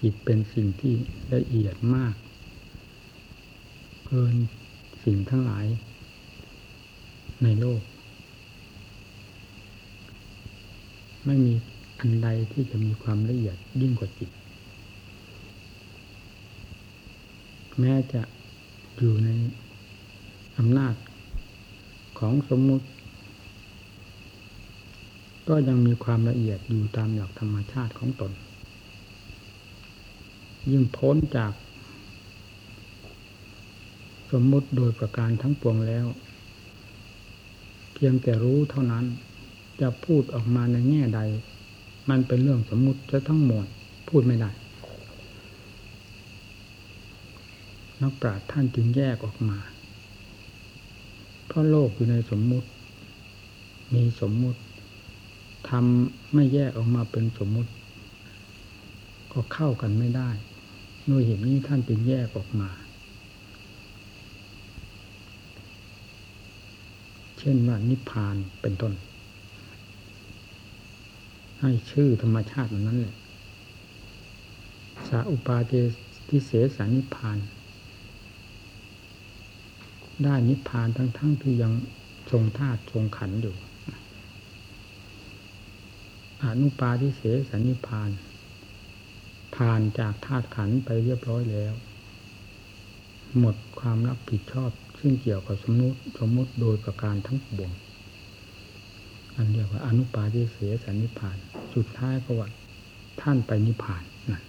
จิตเป็นสิ่งที่ละเอียดมาก เกินสิ่งทั้งหลาย ในโลก ไม่มีอันใดที่จะมีความละเอียดยิ่งกว่าจิต แม้จะอยู่ในอำนาจของสมมุติ ก็ยังมีความละเอียดอยู่ตามหลักธรรมชาติของตน ยิ่งพ้นจาก สมมุติโดยประการทั้งปวงแล้ว เพียงแต่รู้เท่านั้น จะพูดออกมาในแง่ใด มันเป็นเรื่องสมมุติจะทั้งหมดพูดไม่ได้ นักปราชญ์ท่านจึงแยกออกมา เพราะโลกอยู่ในสมมุติ มีสมมุติทำไม่แยกออกมาเป็นสมมุติ ก็เข้ากันไม่ได้ ด้วยเหตุนี้ท่านจึงแยกออกมา เช่นว่านิพพานเป็นต้น ให้ชื่อธรรมชาตินั้นแหละสาอุปาเททิเสสานิพพาน ได้นิพพานทั้งๆทที่ยังทรงธาตุทรงขันอยู่อนุปาทิเสสนิพพาน ผ่านจากธาตุขันไปเรียบร้อยแล้ว หมดความรับผิดชอบ ซึ่งเกี่ยวกับสมมติสมมติโดยประการทั้งปวงอันเรียกว่าอนุปาทิเสสนิพาน สุดท้ายก็ว่าท่านไปนิพพานนะ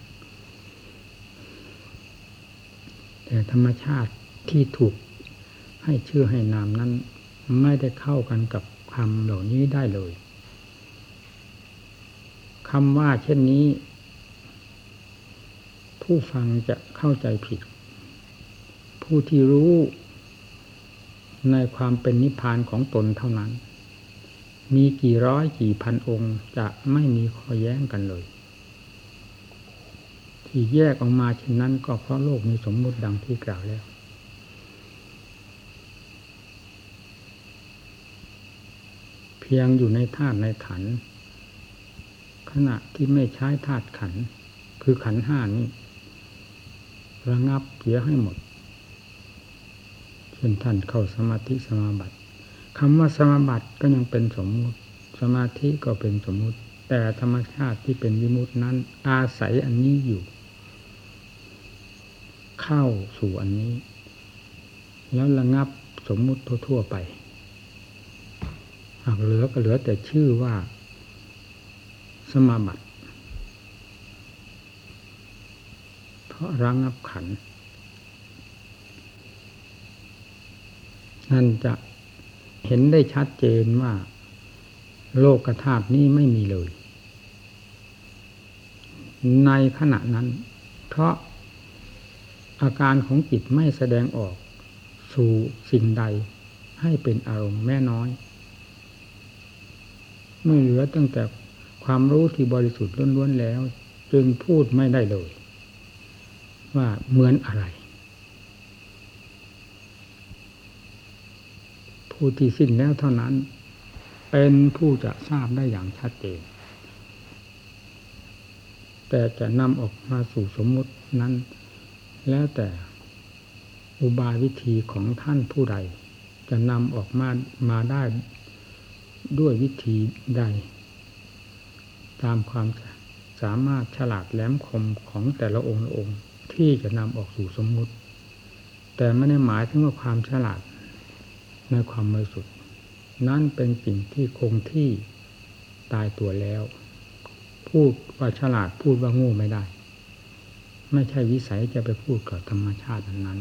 แต่ธรรมชาติที่ถูกให้ชื่อให้นามนั้น ไม่ได้เข้ากันกับคำเหล่านี้ได้เลยคำว่าเช่นนี้ ผู้ฟังจะเข้าใจผิด ผู้ที่รู้ในความเป็นนิพพานของตนเท่านั้น มีกี่ร้อยกี่พันองค์จะไม่มีข้อแย้งกันเลย ที่แยกออกมาเช่นนั้นก็เพราะโลกมีสมมุติดังที่กล่าวแล้ว เพียงอยู่ในธาตุในขัน ขณะที่ไม่ใช้ธาตุขัน คือขันห้านี้ ระงับเสียให้หมดเช่นท่านเข้าสมาธิสมาบัติคำว่าสมาบัติก็ยังเป็นสมมุติ สมาธิก็เป็นสมมุติ แต่ธรรมชาติที่เป็นวิมุตินั้น อาศัยอันนี้อยู่ เข้าสู่อันนี้ แล้วระงับสมมุติทั่ว ๆ ไปหากเหลือก็เหลือแต่ชื่อว่า สมาบัติ เพ ราะระงับขัน นั่นจะเห็นได้ชัดเจนว่า โลกธาตุนี้ไม่มีเลย ในขณะนั้น เพราะอาการของจิตไม่แสดงออกสู่สิ่งใดให้เป็นอารมณ์แม่น้อย ไม่เหลือตั้งแต่ความรู้ที่บริสุทธิ์ล้วนๆแล้ว จึงพูดไม่ได้เลย ว่าเหมือนอะไร ผู้ที่สิ้นแล้วเท่านั้น เป็นผู้จะทราบได้อย่างชัดเจน แต่จะนำออกมาสู่สมมุตินั้น แล้วแต่อุบายวิธีของท่านผู้ใด จะนำออกมามาได้ด้วยวิธีใด ตามความสามารถฉลาดแหลมคมของแต่ละองค์ละองค์ ที่จะนำออกสู่สมมุติ แต่ไม่ได้หมายถึงว่าความฉลาดในความบริสุทธิ์นั่นเป็นสิ่งที่คงที่ตายตัวแล้ว พูดว่าฉลาดพูดว่าโง่ไม่ได้ ไม่ใช่วิสัยจะไปพูดกับธรรมชาตินั้น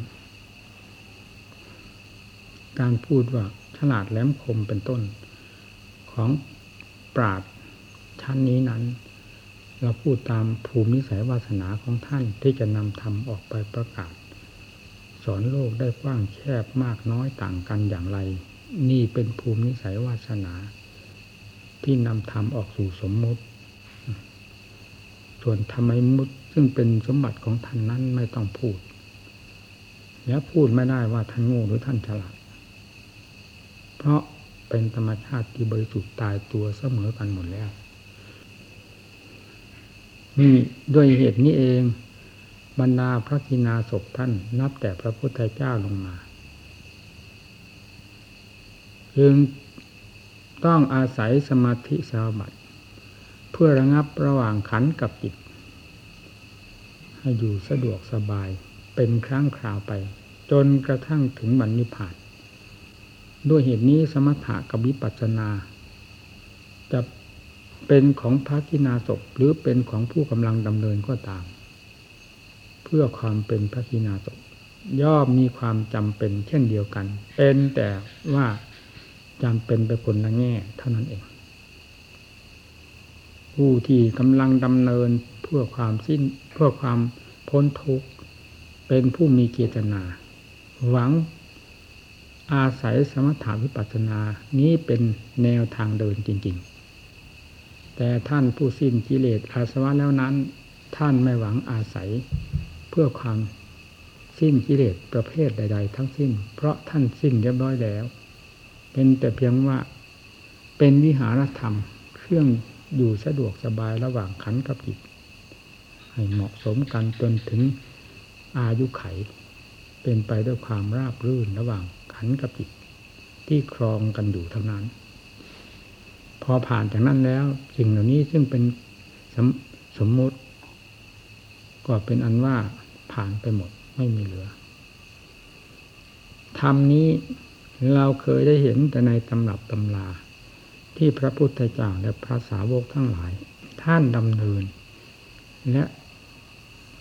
การพูดว่าฉลาดแหลมคมเป็นต้นของปราดชั้นนี้นั้น เราพูดตามภูมินิสัยวาสนาของท่านที่จะนำธรรมออกไปประกาศ สอนโลกได้กว้างแคบมากน้อยต่างกันอย่างไร นี่เป็นภูมินิสัยวาสนา ที่นำธรรมออกสู่สมมุติ ส่วนธรรมมุติซึ่งเป็นสมบัติของท่านนั้นไม่ต้องพูด แล้วพูดไม่ได้ว่าท่านโง่หรือท่านฉลาด เพราะเป็นธรรมชาติที่บริสุทธิ์ตายตัวเสมอกันหมดแล้ว นี่ด้วยเหตุนี้เอง บรรดาพระกินาศพท่านนับแต่พระพุทธเจ้าลงมาจึงต้องอาศัยสมาธิสมาบัติ เพื่อระงับระหว่างขันกับจิต ให้อยู่สะดวกสบายเป็นครั้งคราวไป จนกระทั่งถึงบรรนิพพานด้วยเหตุนี้สมถะกับวิปัสสนา จะ เป็นของพระกินาศพหรือเป็นของผู้กำลังดำเนินก็ตาม เพื่อความเป็นพระกินาศพย่อมมีความจำเป็นเช่นเดียวกัน เป็นแต่ว่าจำเป็นไปคนละแง่เท่านั้นเอง ผู้ที่กำลังดำเนินเพื่อความสิ้นเพื่อความพ้นทุกข์เป็นผู้มีเจตนา หวังอาศัยสมถาวิปัสสนานี้เป็นแนวทางเดินจริง ๆ แต่ท่านผู้สิ้นกิเลสอาสวะแล้วนั้น ท่านไม่หวังอาศัย เพื่อความสิ้นกิเลสประเภทใด ๆ ทั้งสิ้น เพราะท่านสิ้นเรียบร้อยแล้ว เป็นแต่เพียงว่าเป็นวิหารธรรม เครื่องอยู่สะดวกสบายระหว่างขันกับจิตให้เหมาะสมกันจนถึงอายุไข เป็นไปด้วยความราบรื่นระหว่างขันกับจิตที่ครองกันอยู่เท่านั้น พอผ่านจากนั้นแล้ว สิ่งเหล่านี้ซึ่งเป็นสมสมมติ ก็เป็นอันว่าผ่านไปหมดไม่มีเหลือธรรมนี้เราเคยได้เห็นแต่ในตำรับตำราที่พระพุทธเจ้าและพระสาวกทั้งหลาย ท่านดำเนิน และ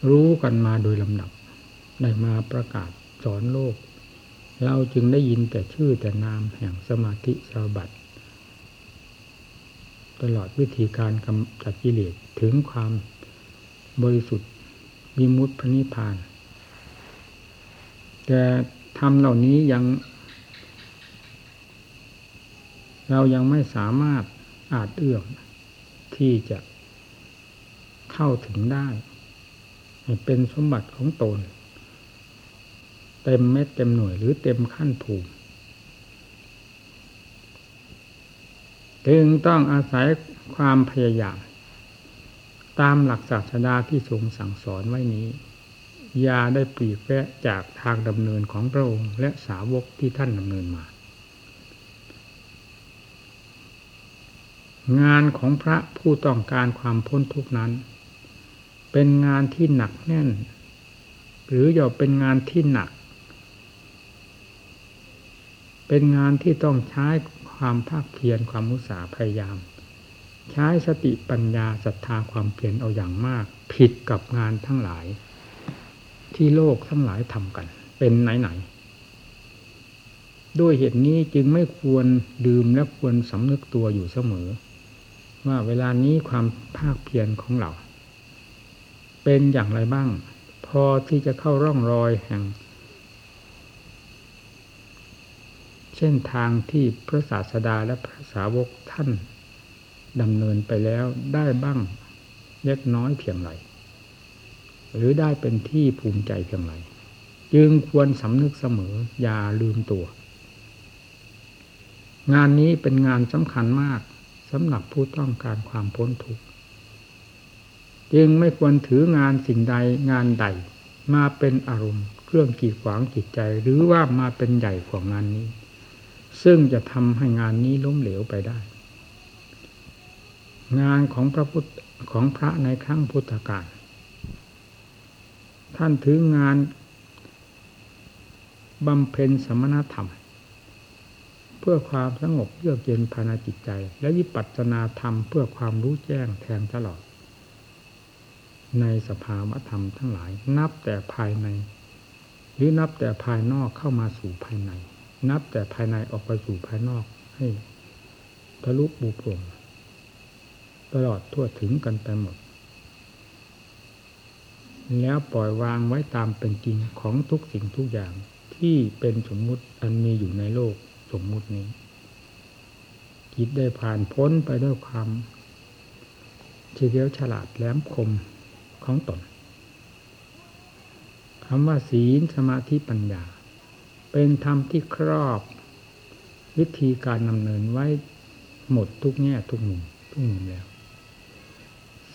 รู้กันมาโดยลำดับได้มาประกาศสอนโลก เราจึงได้ยินแต่ชื่อแต่นามแห่งสมาธิสาบัติ ตลอดวิธีการกำจัดกิเลสถึงความบริสุทธิ์วิมุตติพระนิพพาน แต่ทำเหล่านี้ยัง เรายังไม่สามารถอาจเอื้อมที่จะเข้าถึงได้เป็นสมบัติของตน เต็มเม็ดเต็มหน่วยหรือเต็มขั้นภูมิ จึงต้องอาศัยความพยายาม ตามหลักศาสดาที่ทรงสั่งสอนไว้นี้ อย่าได้ปลีกแวะจากทางดำเนินของพระองค์และสาวกที่ท่านดำเนินมา งานของพระผู้ต้องการความพ้นทุกนั้น เป็นงานที่หนักแน่น หรืออย่าเป็นงานที่หนัก เป็นงานที่ต้องใช้ ความภาคเพียรความมุสาพยายาม ใช้สติปัญญาศรัทธาความเพียรเอาอย่างมาก ผิดกับงานทั้งหลาย ที่โลกทั้งหลายทำกัน เป็นไหนๆด้วยเหตุนี้จึงไม่ควรดื่มและควรสำนึกตัวอยู่เสมอ ว่าเวลานี้ความภาคเพียรของเรา เป็นอย่างไรบ้าง พอที่จะเข้าร่องรอยแห่ง เช่นทางที่พระศาสดาและพระสาวกท่านดำเนินไปแล้วได้บ้างเล็กน้อยเพียงไรหรือได้เป็นที่ภูมิใจเพียงไรจึงควรสำนึกเสมออย่าลืมตัว งานนี้เป็นงานสำคัญมากสำหรับผู้ต้องการความพ้นทุกข์จึงไม่ควรถืองานสิ่งใดงานใด มาเป็นอารมณ์เครื่องกีดขวางจิตใจ หรือว่ามาเป็นใหญ่กว่างานนี้ ซึ่งจะทำให้งานนี้ล้มเหลวไปได้ งานของพระพุทธของพระในครั้งพุทธกาลท่านถืองานบำเพ็ญสมณธรรม เพื่อความสงบเยือกเย็นภายในจิตใจ และวิปัสสนาธรรมเพื่อความรู้แจ้งแทงตลอด ในสภาวธรรมทั้งหลาย นับแต่ภายใน หรือนับแต่ภายนอกเข้ามาสู่ภายใน นับแต่ภายในออกไปสู่ภายนอกให้ทะลุบูโปร่งตลอดทั่วถึงกันไปหมด แล้วปล่อยวางไว้ตามเป็นจริงของทุกสิ่งทุกอย่างที่เป็นสมมุติอันมีอยู่ในโลกสมมุตินี้จิตได้ผ่านพ้นไปด้วยความเฉลียวฉลาดแหลมคมของตนคำว่าศีลสมาธิปัญญา เป็นธรรมที่ครอบ วิธีการดำเนินไว้หมดทุกแง่ทุกมุมทุกมุมแล้ว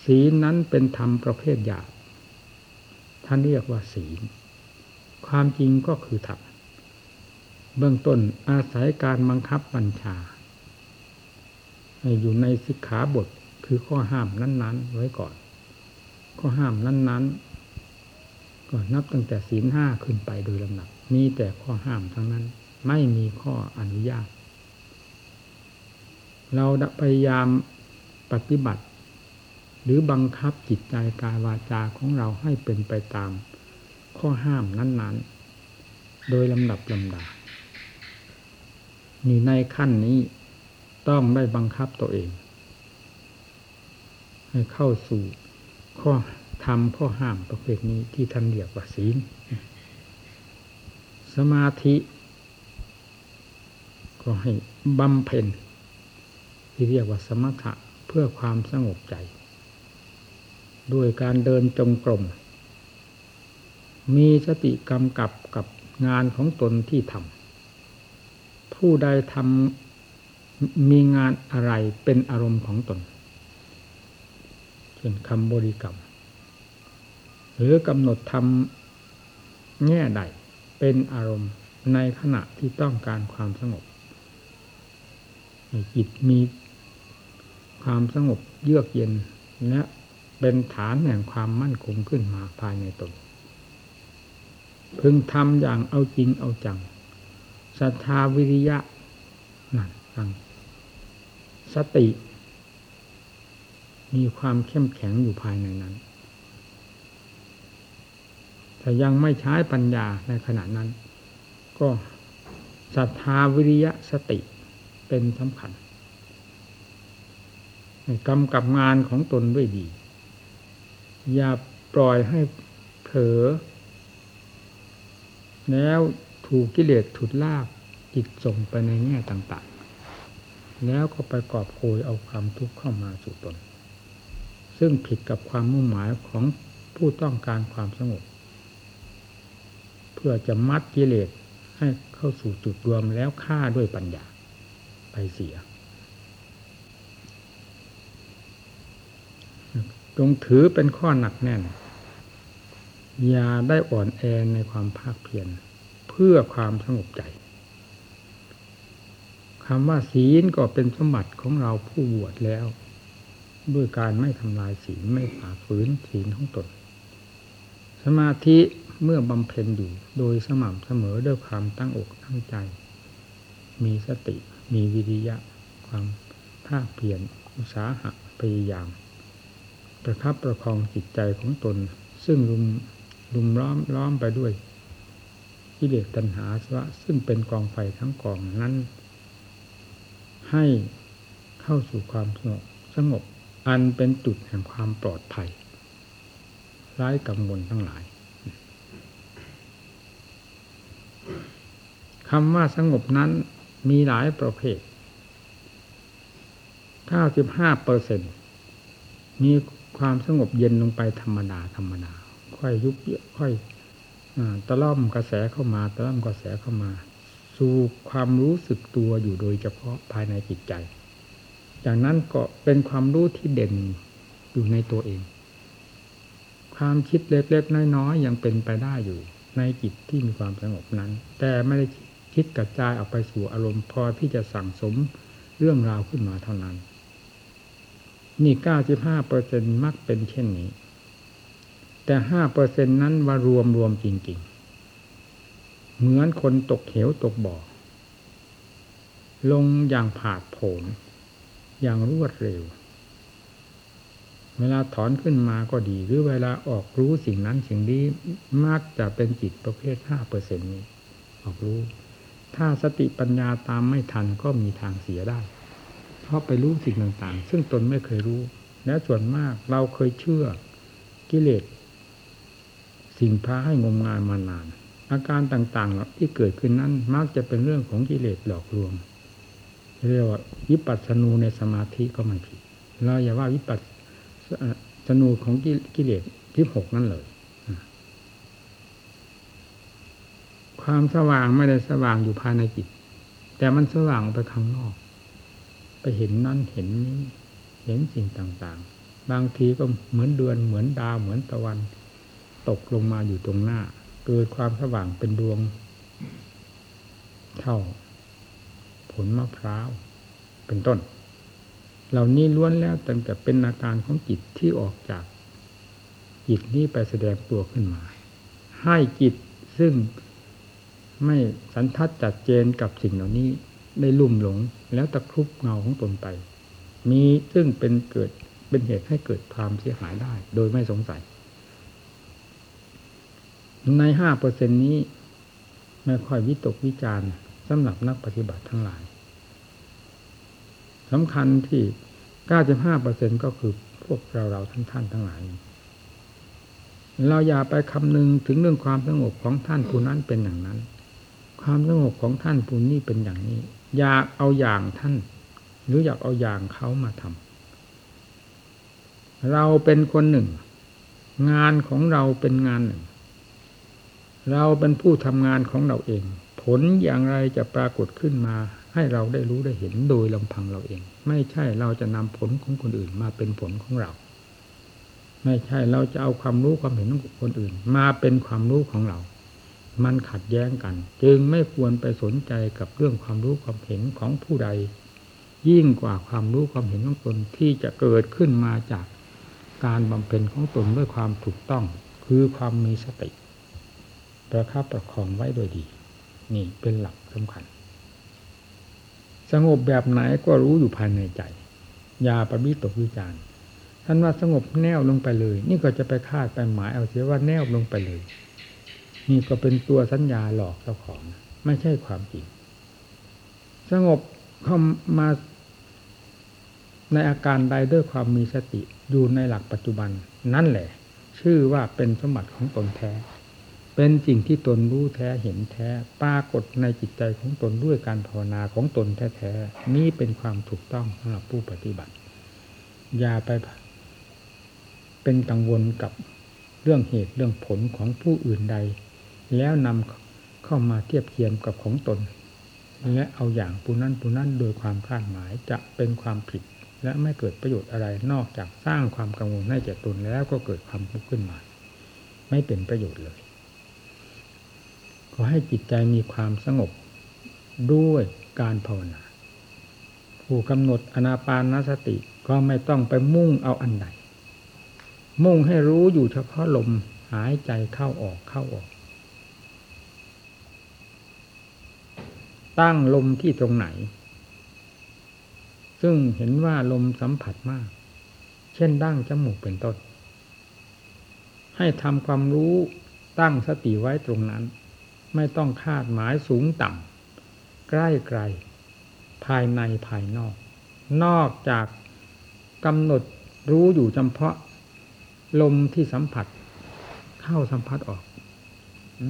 ศีลนั้นเป็นธรรมประเภทหยาบท่านเรียกว่าศีล ความจริงก็คือธรรมเบื้องต้นอาศัยการบังคับบัญชาให้อยู่ในสิกขาบทคือข้อห้ามนั้น ๆ ไว้ก่อน ข้อห้ามนั้น ๆ ก็นับตั้งแต่ศีลห้าขึ้นไปโดยลำดับ มีแต่ข้อห้ามทั้งนั้น ไม่มีข้ออนุญาต เราพยายามปฏิบัติ หรือบังคับจิตใจกายวาจาของเราให้เป็นไปตาม ข้อห้ามนั้นๆ โดยลำดับลำดานี่ในขั้นนี้ต้องได้บังคับตัวเอง ให้เข้าสู่ข้อทำข้อห้ามประเภทนี้ที่ท่านเรียกว่าศีล สมาธิ ก็ให้บำเพ็ญที่เรียกว่าสมถะเพื่อความสงบใจ ด้วยการเดินจงกรม มีสติกำกับกับงานของตนที่ทำผู้ใดทำมีงานอะไรเป็นอารมณ์ของตนเช่นคำบริกรรม หรือกำหนดทำแง่ใด เป็นอารมณ์ในขณะที่ต้องการความสงบจิตมีความสงบเยือกเย็นและเป็นฐานแห่งความมั่นคงขึ้นมาภายในตนพึงทำอย่างเอาจริงเอาจังศรัทธาวิริยะนั่นฟังสติ มีความเข้มแข็งอยู่ภายในนั้น แต่ยังไม่ใช้ปัญญาในขณะนั้น ก็ศรัทธาวิริยะสติเป็นสำคัญกำกับงานของตนด้วยดี อย่าปล่อยให้เผลอแล้วถูกกิเลสถุดลากจิตส่งไปในแง่ต่างๆ แล้วก็ไปกอบโกยเอาความทุกข์เข้ามาสู่ตน ซึ่งผิดกับความมุ่งหมายของผู้ต้องการความสงบ พื่อจะมัดกิเลสให้เข้าสู่จุดรวมแล้วฆ่าด้วยปัญญาไปเสีย จงถือเป็นข้อหนักแน่น อย่าได้อ่อนแอในความภาคเพียรเพื่อความสงบใจคำว่าศีลก็เป็นสมบัติของเราผู้บวชแล้ว ด้วยการไม่ทำลายศีลไม่ฝ่าฝืนศีลของตน สมาธิ เมื่อบำเพ็ญอยู่โดยสม่ำเสมอด้วยความตั้งอกตั้งใจ มีสติ มีวิริยะ ความภาคเพียรอุตสาหะพยายาม ประคับประคองจิตใจของตน ซึ่งลุมลุมล้อมล้อมไปด้วยกิเลสตัณหาสวะซึ่งเป็นกองไฟทั้งกองนั้น ให้เข้าสู่ความสงบสงบอันเป็นจุดแห่งความปลอดภัยไร้กังวลทั้งหลายคำว่าสงบนั้นมีหลายประเภท95เปอร์เซ็นมีความสงบเย็นลงไปธรรมดาธรรมดา ค่อยยุบค่อยอตะล่อมกระแสเข้ามาตะล่อมกระแสเข้ามา สู่ความรู้สึกตัวอยู่โดยเฉพาะภายในจิตใจ จากนั้นก็เป็นความรู้ที่เด่นอยู่ในตัวเอง ความคิดเล็กๆน้อยๆยังเป็นไปได้อยู่ในจิตที่มีความสงบนั้น แต่ไม่ได้คิด คิดกระจายออกไปสู่อารมณ์พอที่จะสั่งสมเรื่องราวขึ้นมาเท่านั้น นี่เก้าสิบห้าเปอร์เซ็นมักเป็นเช่นนี้ แต่ห้าเปอร์เซ็นนั้นว่ารวมรวมจริง ๆ เหมือนคนตกเหวตกบ่อ ลงอย่างผาดโผนอย่างรวดเร็ว เวลาถอนขึ้นมาก็ดี หรือเวลาออกรู้สิ่งนั้นสิ่งนี้มักจะเป็นจิตประเภทห้าเปอร์เซ็นนี้ ออกรู้ ถ้าสติปัญญาตามไม่ทันก็มีทางเสียได้ เพราะไปรู้สิ่งต่างๆ ซึ่งตนไม่เคยรู้ และส่วนมากเราเคยเชื่อกิเลสสิ่งพาให้งมงายมานาน อาการต่างๆที่เกิดขึ้นนั้นมักจะเป็นเรื่องของกิเลสหลอกลวงเรียกว่าวิปัสสนูในสมาธิก็ไม่ผิดเราอย่าว่าวิปัสสนูของกิเลสที่หกนั่นเลย ความสว่างไม่ได้สว่างอยู่ภายในจิต แต่มันสว่างไปข้างนอก ไปเห็นนั่นเห็นนี้เห็นสิ่งต่างๆ บางทีก็เหมือนเดือนเหมือนดาวเหมือนตะวัน ตกลงมาอยู่ตรงหน้า เกิดความสว่างเป็นดวง เท่า ผลมะพร้าว เป็นต้น เหล่านี้ล้วนแล้วตั้งแต่เป็นอาการของจิตที่ออกจากจิตนี้ไปแสดงตัวขึ้นมา ให้จิตซึ่ง ไม่สันทัดจัดเจนกับสิ่งเหล่านี้ได้ลุ่มหลงแล้วตะครุบเงาของตนไป มีซึ่งเป็นเกิดเป็นเหตุให้เกิดความเสียหายได้ โดยไม่สงสัย ในห้าเปอร์เซ็นนี้ ไม่ค่อยวิตกวิจารณ์สำหรับนักปฏิบัติทั้งหลายสำคัญที่เก้าสิบห้าเปอร์เซ็นก็คือพวกเราเราท่านท่านทั้งหลาย เราอย่าไปคำนึงถึงเรื่องความสงบของท่านผู้นั้นเป็นอย่างนั้น ความสงบของท่านผู้นี้เป็นอย่างนี้ อยากเอาอย่างท่าน หรืออยากเอาอย่างเขามาทำเราเป็นคนหนึ่ง งานของเราเป็นงานหนึ่ง เราเป็นผู้ทำงานของเราเอง ผลอย่างไรจะปรากฏขึ้นมา ให้เราได้รู้ได้เห็นโดยลำพังเราเอง ไม่ใช่เราจะนำผลของคนอื่นมาเป็นผลของเรา ไม่ใช่เราจะเอาความรู้ความเห็นของคนอื่น มาเป็นความรู้ของเรา มันขัดแย้งกัน จึงไม่ควรไปสนใจกับเรื่องความรู้ความเห็นของผู้ใด ยิ่งกว่าความรู้ความเห็นของตนที่จะเกิดขึ้นมาจากการบำเพ็ญของตนด้วยความถูกต้อง คือความมีสติ ประคับประคองไว้โดยดี นี่เป็นหลักสำคัญ สงบแบบไหนก็รู้อยู่ภายในใจอย่าประบิตกวิจารณ์ท่านว่าสงบแนวลงไปเลย นี่ก็จะไปคาดไปหมายเอาเสียว่าแนวลงไปเลย นี่ก็เป็นตัวสัญญาหลอกเจ้าของ ไม่ใช่ความจริง สงบเข้ามาในอาการใดด้วยความมีสติอยู่ในหลักปัจจุบัน นั่นแหละ ชื่อว่าเป็นสมบัติของตนแท้ เป็นสิ่งที่ตนรู้แท้เห็นแท้ ปรากฏในจิตใจของตนด้วยการภาวนาของตนแท้ๆนี่เป็นความถูกต้องสำหรับผู้ปฏิบัติ อย่าไปเป็นกังวลกับเรื่องเหตุเรื่องผลของผู้อื่นใด แล้วนำเข้ามาเทียบเทียมกับของตน และเอาอย่างผู้นั้นผู้นั้นโดยความคาดหมายจะเป็นความผิด และไม่เกิดประโยชน์อะไรนอกจากสร้างความกังวลให้แก่ตนแล้วก็เกิดความทุกข์ขึ้นมา ไม่เป็นประโยชน์เลย ขอให้จิตใจมีความสงบด้วยการภาวนาผู้กำหนดอนาปานสติก็ไม่ต้องไปมุ่งเอาอันใด มุ่งให้รู้อยู่เฉพาะลมหายใจเข้าออกเข้าออก ตั้งลมที่ตรงไหน ซึ่งเห็นว่าลมสัมผัสมาก เช่นดั้งจมูกเป็นต้น ให้ทำความรู้ตั้งสติไว้ตรงนั้น ไม่ต้องคาดหมายสูงต่ำใกล้ไกล ภายในภายนอก นอกจากกำหนดรู้อยู่เฉพาะ ลมที่สัมผัส เข้าสัมผัสออก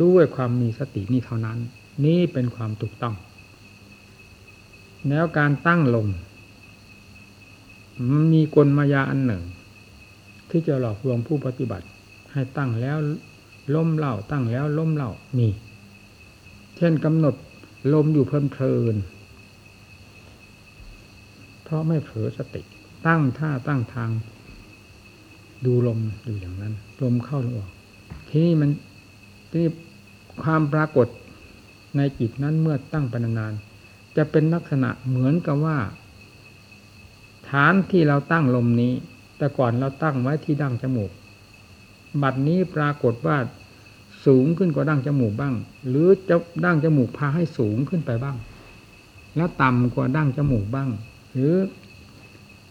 ด้วยความมีสตินี้เท่านั้น นี่เป็นความถูกต้อง แล้วการตั้งลมมันมีกลมายาอันหนึ่ง ที่จะหลอกลวงผู้ปฏิบัติ ให้ตั้งแล้วล้มเล่าตั้งแล้วล้มเล่ามี เช่นกำหนดลมอยู่เพลินเพลิน เพราะไม่เผลอสติ ตั้งท่าตั้งทาง ดูลมอยู่อย่างนั้น ลมเข้าลมออก ที่นี่มันที่ความปรากฏในจิตนั้นเมื่อตั้งไปนานๆ จะเป็นลักษณะเหมือนกับว่า ฐานที่เราตั้งลมนี้ แต่ก่อนเราตั้งไว้ที่ดั้งจมูก บัดนี้ปรากฏว่าสูงขึ้นกว่าดั้งจมูกบ้าง หรือจะดั้งจมูกพาให้สูงขึ้นไปบ้าง แล้วต่ำกว่าดั้งจมูกบ้าง หรือ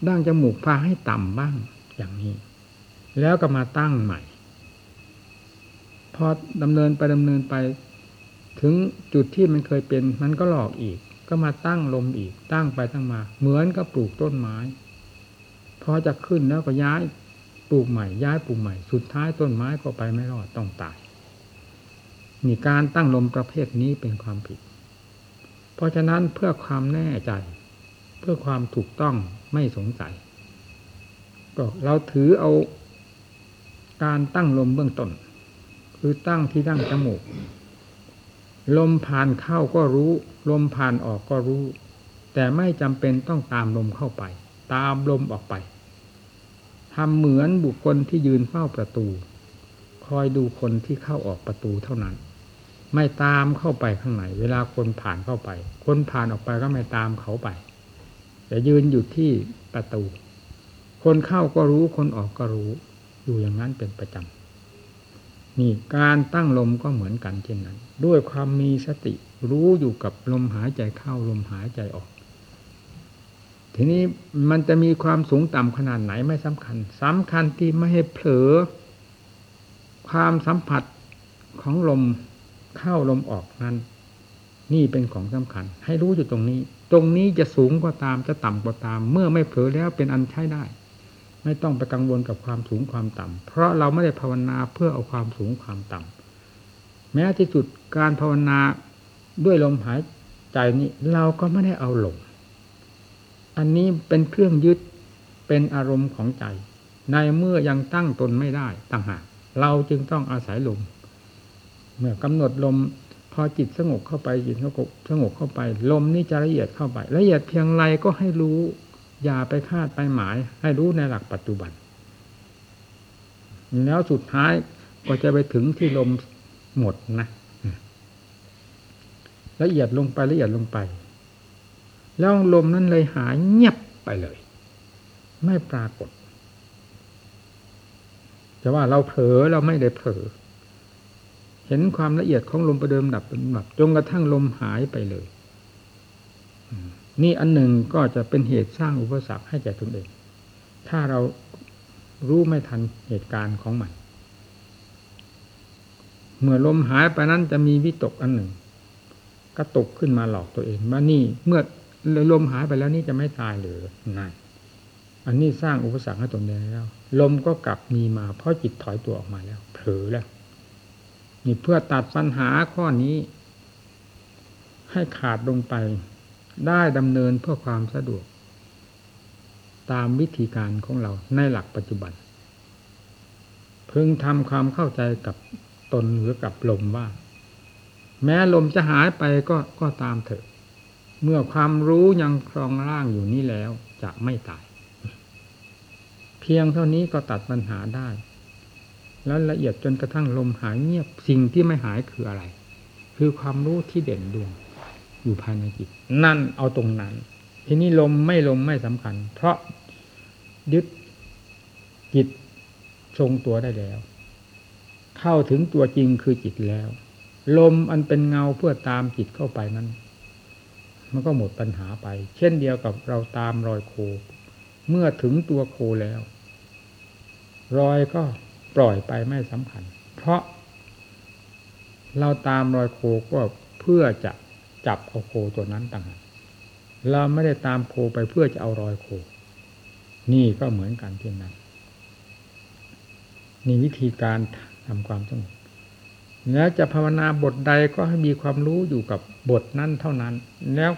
ดั้งจมูกพาให้ต่ำบ้างอย่างนี้ แล้วก็มาตั้งใหม่ พอดำเนินไปดำเนินไป ถึงจุดที่มันเคยเป็นมันก็หลอกอีก ก็มาตั้งลมอีก ตั้งไปตั้งมา เหมือนกับปลูกต้นไม้พอจะขึ้นแล้วก็ย้ายปลูกใหม่ ย้ายปลูกใหม่ สุดท้ายต้นไม้ก็ไปไม่รอดต้องตายนี่การตั้งลมประเภทนี้เป็นความผิด เพราะฉะนั้นเพื่อความแน่ใจ เพื่อความถูกต้องไม่สงสัย ก็เราถือเอา การตั้งลมเบื้องต้น คือตั้งที่ดั้งจมูก ลมผ่านเข้าก็รู้ ลมผ่านออกก็รู้ แต่ไม่จำเป็นต้องตามลมเข้าไป ตามลมออกไปทำเหมือนบุคคลที่ยืนเฝ้าประตู คอยดูคนที่เข้าออกประตูเท่านั้น ไม่ตามเข้าไปข้างในเวลาคนผ่านเข้าไป คนผ่านออกไปก็ไม่ตามเขาไปแต่ยืนอยู่ที่ประตู คนเข้าก็รู้คนออกก็รู้ อยู่อย่างนั้นเป็นประจำนี่การตั้งลมก็เหมือนกันเช่นนั้น ด้วยความมีสติ รู้อยู่กับลมหายใจเข้าลมหายใจออก ทีนี้มันจะมีความสูงต่ำขนาดไหนไม่สำคัญสำคัญที่ไม่ให้เผลอ ความสัมผัสของลมเข้าลมออกนั้น นี่เป็นของสำคัญ ให้รู้อยู่ตรงนี้ ตรงนี้จะสูงก็าตามจะต่ำก็าตาม เมื่อไม่เผลอแล้วเป็นอันใช้ได้ ไม่ต้องไปกังวลกับความสูงความต่ำเพราะเราไม่ได้ภาวนาเพื่อเอาความสูงความต่ำแม้ที่สุดการภาวนา ด้วยลมหายใจนี้เราก็ไม่ได้เอาลมอันนี้เป็นเครื่องยึดเป็นอารมณ์ของใจ ในเมื่อยังตั้งตนไม่ได้ต่างหากเราจึงต้องอาศัยลม เมื่อกำหนดลมพอจิตสงบเข้าไปจิตสงบสงบเข้าไป ลมนี้จะละเอียดเข้าไป ละเอียดเพียงไรก็ให้รู้ อย่าไปคาดไปหมาย ให้รู้ในหลักปัจจุบัน แล้วสุดท้ายก็จะไปถึงที่ลมหมดนะ ละเอียดลงไปละเอียดลงไป แล้วลมนั้นเลยหายเงียบไปเลย ไม่ปรากฏจะว่าเราเผลอเราไม่ได้เผลอเห็นความละเอียดของลมประเดิมดับเป็นดับจนกระทั่งลมหายไปเลย นี่อันหนึ่งก็จะเป็นเหตุสร้างอุปสรรคให้แก่ตนเอง ถ้าเรารู้ไม่ทันเหตุการณ์ของมัน เมื่อลมหายไปนั้นจะมีวิตกอันหนึ่ง กระตกขึ้นมาหลอกตัวเองว่านี่เมื่อลมหายไปแล้วนี่จะไม่ตายหรือนั่นอันนี้สร้างอุปสรรคให้ตนเองแล้ว ลมก็กลับมีมาเพราะจิตถอยตัวออกมาแล้ว เผลอแล้ว นี่เพื่อตัดปัญหาข้อนี้ ให้ขาดลงไป ได้ดำเนินเพื่อความสะดวก ตามวิธีการของเราในหลักปัจจุบัน เพิ่งทำความเข้าใจกับตนหรือกับลมว่า แม้ลมจะหายไปก็ก็ตามเถอะ เมื่อความรู้ยังครองร่างอยู่นี้แล้วจะไม่ตาย เพียงเท่านี้ก็ตัดปัญหาได้ แล้วละเอียดจนกระทั่งลมหายเงียบสิ่งที่ไม่หายคืออะไร คือความรู้ที่เด่นดวง อยู่ภายในจิต นั่นเอาตรงนั้น ทีนี้ลมไม่ลมไม่สำคัญ เพราะยึดจิตทรงตัวได้แล้ว เข้าถึงตัวจริงคือจิตแล้ว ลมอันเป็นเงาเพื่อตามจิตเข้าไปนั้น มันก็หมดปัญหาไป เช่นเดียวกับเราตามรอยโค เมื่อถึงตัวโคแล้ว รอยก็ปล่อยไปไม่สำคัญ เพราะ เราตามรอยโคก็เพื่อจะจับเอาโคตัวนั้นต่างหากเราไม่ได้ตามโคไปเพื่อจะเอารอยโค นี่ก็เหมือนกันเช่นนั้นนี่วิธีการทำความสงบ แล้วจะภาวนาบทใดก็ให้มีความรู้อยู่กับบทนั้นเท่านั้น แล้ว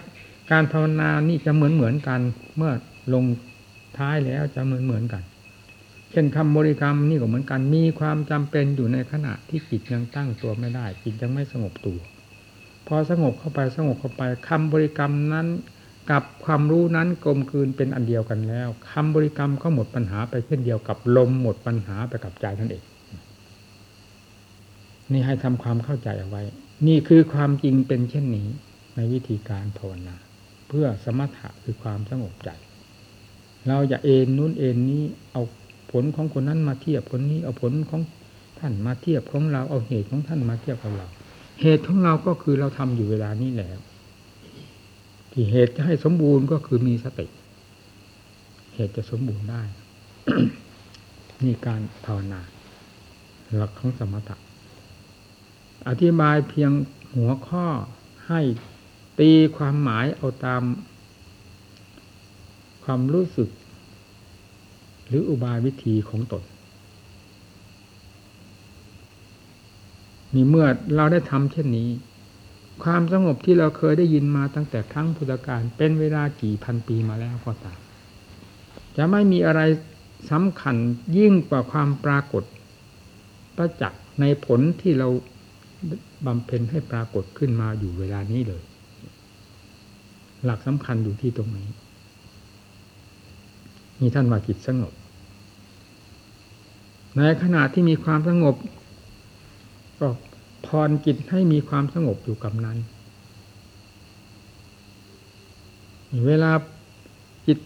การภาวนานี่จะเหมือนเหมือนกัน เมื่อลงท้ายแล้วจะเหมือนเหมือนกัน เช่นคำบริกรรมนี่ก็เหมือนกัน มีความจำเป็นอยู่ในขณะที่จิตยังตั้งตัวไม่ได้ จิตยังไม่สงบตัว พอสงบเข้าไปสงบเข้าไปคำบริกรรมนั้นกับความรู้นั้นกลมกลืนเป็นอันเดียวกันแล้วคำบริกรรมก็หมดปัญหาไปเช่นเดียวกับลมหมดปัญหาไปกับใจนั่นเอง นี่ให้ทำความเข้าใจเอาไว้ นี่คือความจริงเป็นเช่นนี้ในวิธีการภาวนาเพื่อสมถะคือความสงบใจ เราอย่าเอ็นนู้นเอ็นนี้เอาผลของคนนั้นมาเทียบคนนี้เอาผลของท่านมาเทียบของเราเอาเหตุของท่านมาเทียบกับเรา เหตุของเราก็คือเราทำอยู่เวลานี้แล้ว ที่เหตุจะให้สมบูรณ์ก็คือมีสติ เหตุจะสมบูรณ์ได้นี่การภาวนาหลักของสมถะ อธิบายเพียงหัวข้อให้ตีความหมายเอาตาม ความรู้สึก หรืออุบายวิธีของตนนี่เมื่อเราได้ทำเช่นนี้ ความสงบที่เราเคยได้ยินมาตั้งแต่ครั้งพุทธกาลเป็นเวลากี่พันปีมาแล้วก็ตามจะไม่มีอะไรสำคัญยิ่งกว่าความปรากฏประจักษ์ในผลที่เรา บำเพ็ญให้ปรากฏขึ้นมาอยู่เวลานี้เลย หลักสำคัญอยู่ที่ตรงนี้มีท่านว่าจิตสงบ ในขณะที่มีความสงบ ก็พรจิตให้มีความสงบอยู่กับนั้น เวลาจิต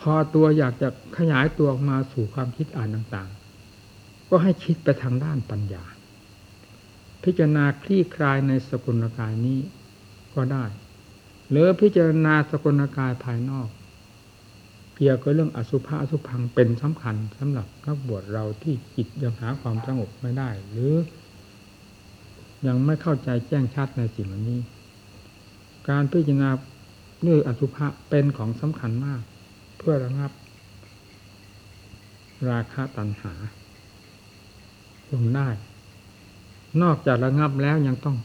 พอตัวอยากจะขยายตัวออกมาสู่ความคิดอ่านต่าง ก็ให้คิดไปทางด้านปัญญา พิจารณาคลี่คลายในสกุลกายนี้ก็ได้ หรือพิจารณาสกุลกายภายนอก เกี่ยวกับเรื่องอสุภะอสุพังเป็นสำคัญสำหรับนักบวชเราที่จิตยังหาความสงบไม่ได้ หรือ ยังไม่เข้าใจแจ้งชัดในสิ่งนี้ การพิจารณาเรื่องอสุภะเป็นของสำคัญมาก เพื่อระงับ ราคะตัณหา ลงได้ นอกจากระงับแล้วยังต้อง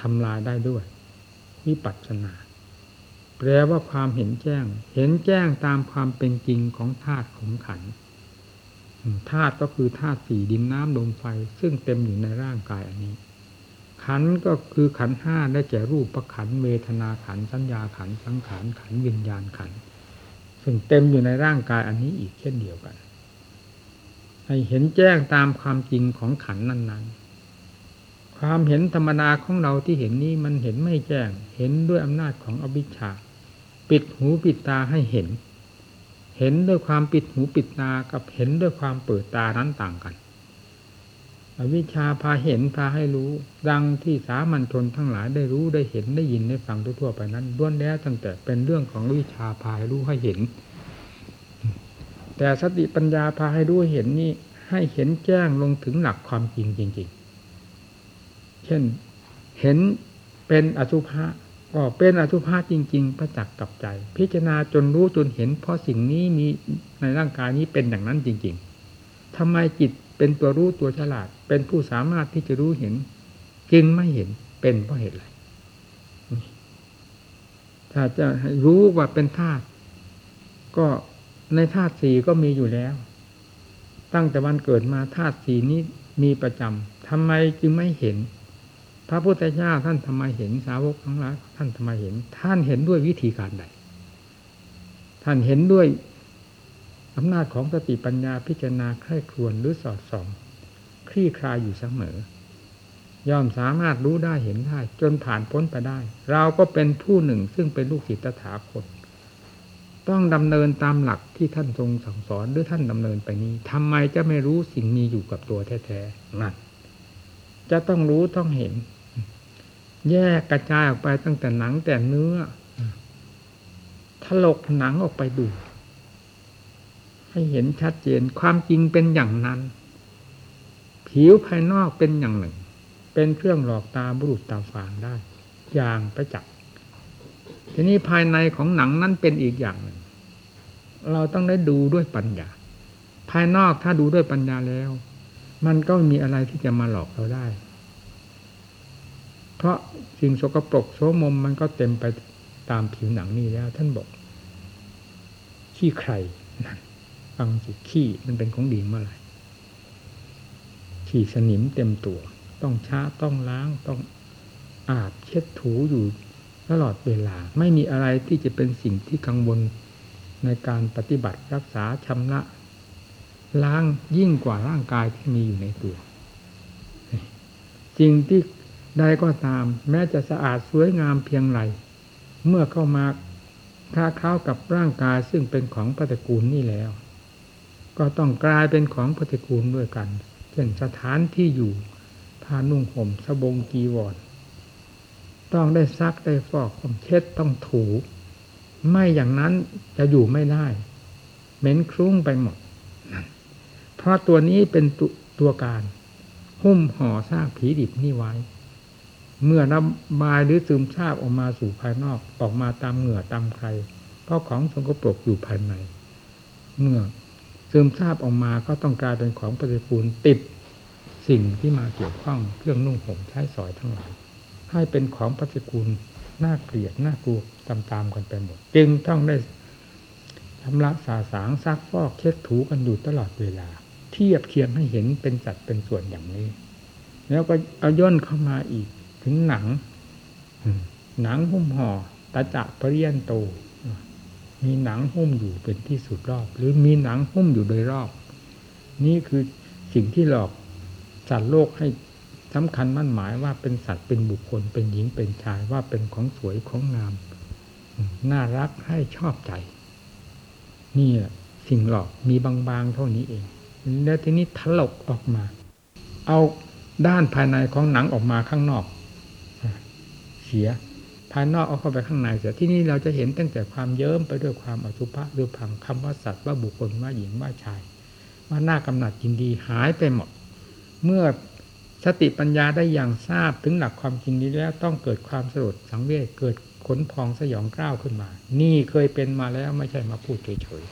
ทำลายได้ด้วย วิปัสสนา แปลว่าความเห็นแจ้ง เห็นแจ้งตามความเป็นจริงของธาตุของขันธาตุก็คือธาตุสี่ดินน้ำลมไฟ ซึ่งเต็มอยู่ในร่างกายอันนี้ ขันก็คือขันห้าได้แก่รูปประขันเวทนาขันสัญญาขันสังขารขันวิญญาณขันซึ่งเต็มอยู่ในร่างกายอันนี้อีกเช่นเดียวกัน ให้เห็นแจ้งตามความจริงของขันนั้น ๆ ความเห็นธรรมดาของเราที่เห็นนี้มันเห็นไม่แจ้ง เห็นด้วยอำนาจของอวิชชา ปิดหูปิดตาให้เห็น เห็นด้วยความปิดหูปิดตากับเห็นด้วยความเปิดตานั้นต่างกัน อวิชชาพาเห็นพาให้รู้ ดังที่สามัญชนทั้งหลายได้รู้ได้เห็นได้ยินได้ฟังทั่วไปนั้นล้วนแล้วตั้งแต่เป็นเรื่องของอวิชชาพาให้รู้ให้เห็น แต่สติปัญญาพาให้รู้เห็นนี่ให้เห็นแจ้งลงถึงหลักความจริงจริง ๆ เช่นเห็นเป็นอสุภะก็เป็นอสุภะจริง ๆ ประจักษ์กับใจ พิจารณาจนรู้จนเห็น เพราะสิ่งนี้มีในร่างกายนี้เป็นอย่างนั้นจริง ๆทำไมจิตเป็นตัวรู้ตัวฉลาด เป็นผู้สามารถที่จะรู้เห็น จึงไม่เห็นเป็นเพราะเหตุอะไรถ้าจะรู้ว่าเป็นธาตุก็ ในธาตุสี่ก็มีอยู่แล้ว ตั้งแต่วันเกิดมาธาตุสี่นี้มีประจำทำไมจึงไม่เห็น พระพุทธเจ้าท่านทำไมเห็นสาวกทั้งหลายท่านทำไมเห็น ท่านเห็นด้วยวิธีการใด ท่านเห็นด้วยอำนาจของสติปัญญาพิจารณาใคร่ครวญหรือสอดส่อง คลี่คลายอยู่เสมอย่อมสามารถรู้ได้เห็นได้ จนผ่านพ้นไปได้ เราก็เป็นผู้หนึ่งซึ่งเป็นลูกศิษย์ตถาคต ต้องดำเนินตามหลักที่ท่านทรงสั่งสอนหรือท่านดำเนินไปนี้ทำไมจะไม่รู้สิ่งมีอยู่กับตัวแท้ๆนั่นจะต้องรู้ต้องเห็น แยกกระจายออกไปตั้งแต่หนังแต่เนื้อถลกหนังออกไปดู ให้เห็นชัดเจนความจริงเป็นอย่างนั้น ผิวภายนอกเป็นอย่างหนึ่ง เป็นเครื่องหลอกตาบุรุษตาฝางได้ อย่างประจักษ์ ทีนี้ภายในของหนังนั้นเป็นอีกอย่างหนึ่ง เราต้องได้ดูด้วยปัญญา ภายนอกถ้าดูด้วยปัญญาแล้ว มันก็มีอะไรที่จะมาหลอกเราได้ เพราะสิ่งสกปรกโสมมมันก็เต็มไปตามผิวหนังนี่แล้ว ท่านบอก ขี้ใครนั่นฟังสิขี้มันเป็นของดีเมื่อไหร่ขี้สนิมเต็มตัว ต้องช้าต้องล้างต้องอาบเช็ดถูอยู่ ตลอดเวลา ไม่มีอะไรที่จะเป็นสิ่งที่กังวลในการปฏิบัติรักษาชำระล้างยิ่งกว่าร่างกายที่มีอยู่ในตัวสิ่งที่ใดก็ตาม แม้จะสะอาดสวยงามเพียงไรเมื่อเข้ามาค้าเข้ากับร่างกายซึ่งเป็นของปฏิกูลนี่แล้ว ก็ต้องกลายเป็นของปฏิกูลด้วยกันเช่นสถานที่อยู่ผ้านุ่งห่มสบงกีวร ต้องได้ซักได้ฟอกต้องเช็ดต้องถู ไม่อย่างนั้นจะอยู่ไม่ได้ เหม็นคลุ้งไปหมด เพราะตัวนี้เป็นตตัวการ หุ้มห่อสร้างผีดิบนี่ไว้ เมื่อน้ำบายหรือซึมซาบออกมาสู่ภายนอกออกมาตามเหงื่อตามใคร เพราะของสกปรกอยู่ภายใน เมื่อซึมซาบออกมาก็ต้องกลายเป็นของปฏิปูลติดสิ่งที่มาเกี่ยวข้องเครื่องนุ่งห่มใช้สอยทั้งหลาย ให้เป็นของปฏิกูลน่าเกลียดน่ากลัวตามๆกันไปหมด จึงต้องได้ทำละสาสางซักฟอกเช็ดถูกันอยู่ตลอดเวลา เทียบเคียงให้เห็นเป็นจัดเป็นส่วนอย่างนี้ แล้วก็เอาย่นเข้ามาอีกถึงหนัง หนังหุ้มห่อตาจะปริยันโต มีหนังหุ้มอยู่เป็นที่สุดรอบ หรือมีหนังหุ้มอยู่โดยรอบ นี่คือสิ่งที่หลอกสัตว์โลกให้ สำคัญมั่นหมายว่าเป็นสัตว์เป็นบุคคลเป็นหญิงเป็นชายว่าเป็นของสวยของงาม น่ารักให้ชอบใจ นี่สิ่งหลอกมีบางๆเท่านี้เอง แล้วทีนี้ถลกออกมา เอาด้านภายในของหนังออกมาข้างนอก เสียภายนอกเอาเข้าไปข้างในเสียที่นี่เราจะเห็นตั้งแต่ความเยิ้มไปด้วยความอสุภะหรือพังคำว่าสัตว์ว่าบุคคลว่าหญิงว่าชาย ว่าหน้ากำหนัดยินดีหายไปหมด เมื่อ สติปัญญาได้อย่างทราบถึงหลักความจริงนี้แล้วต้องเกิดความสลดสังเวชเกิดขนพองสยองกล้าวขึ้นมา นี่เคยเป็นมาแล้วไม่ใช่มาพูดเฉย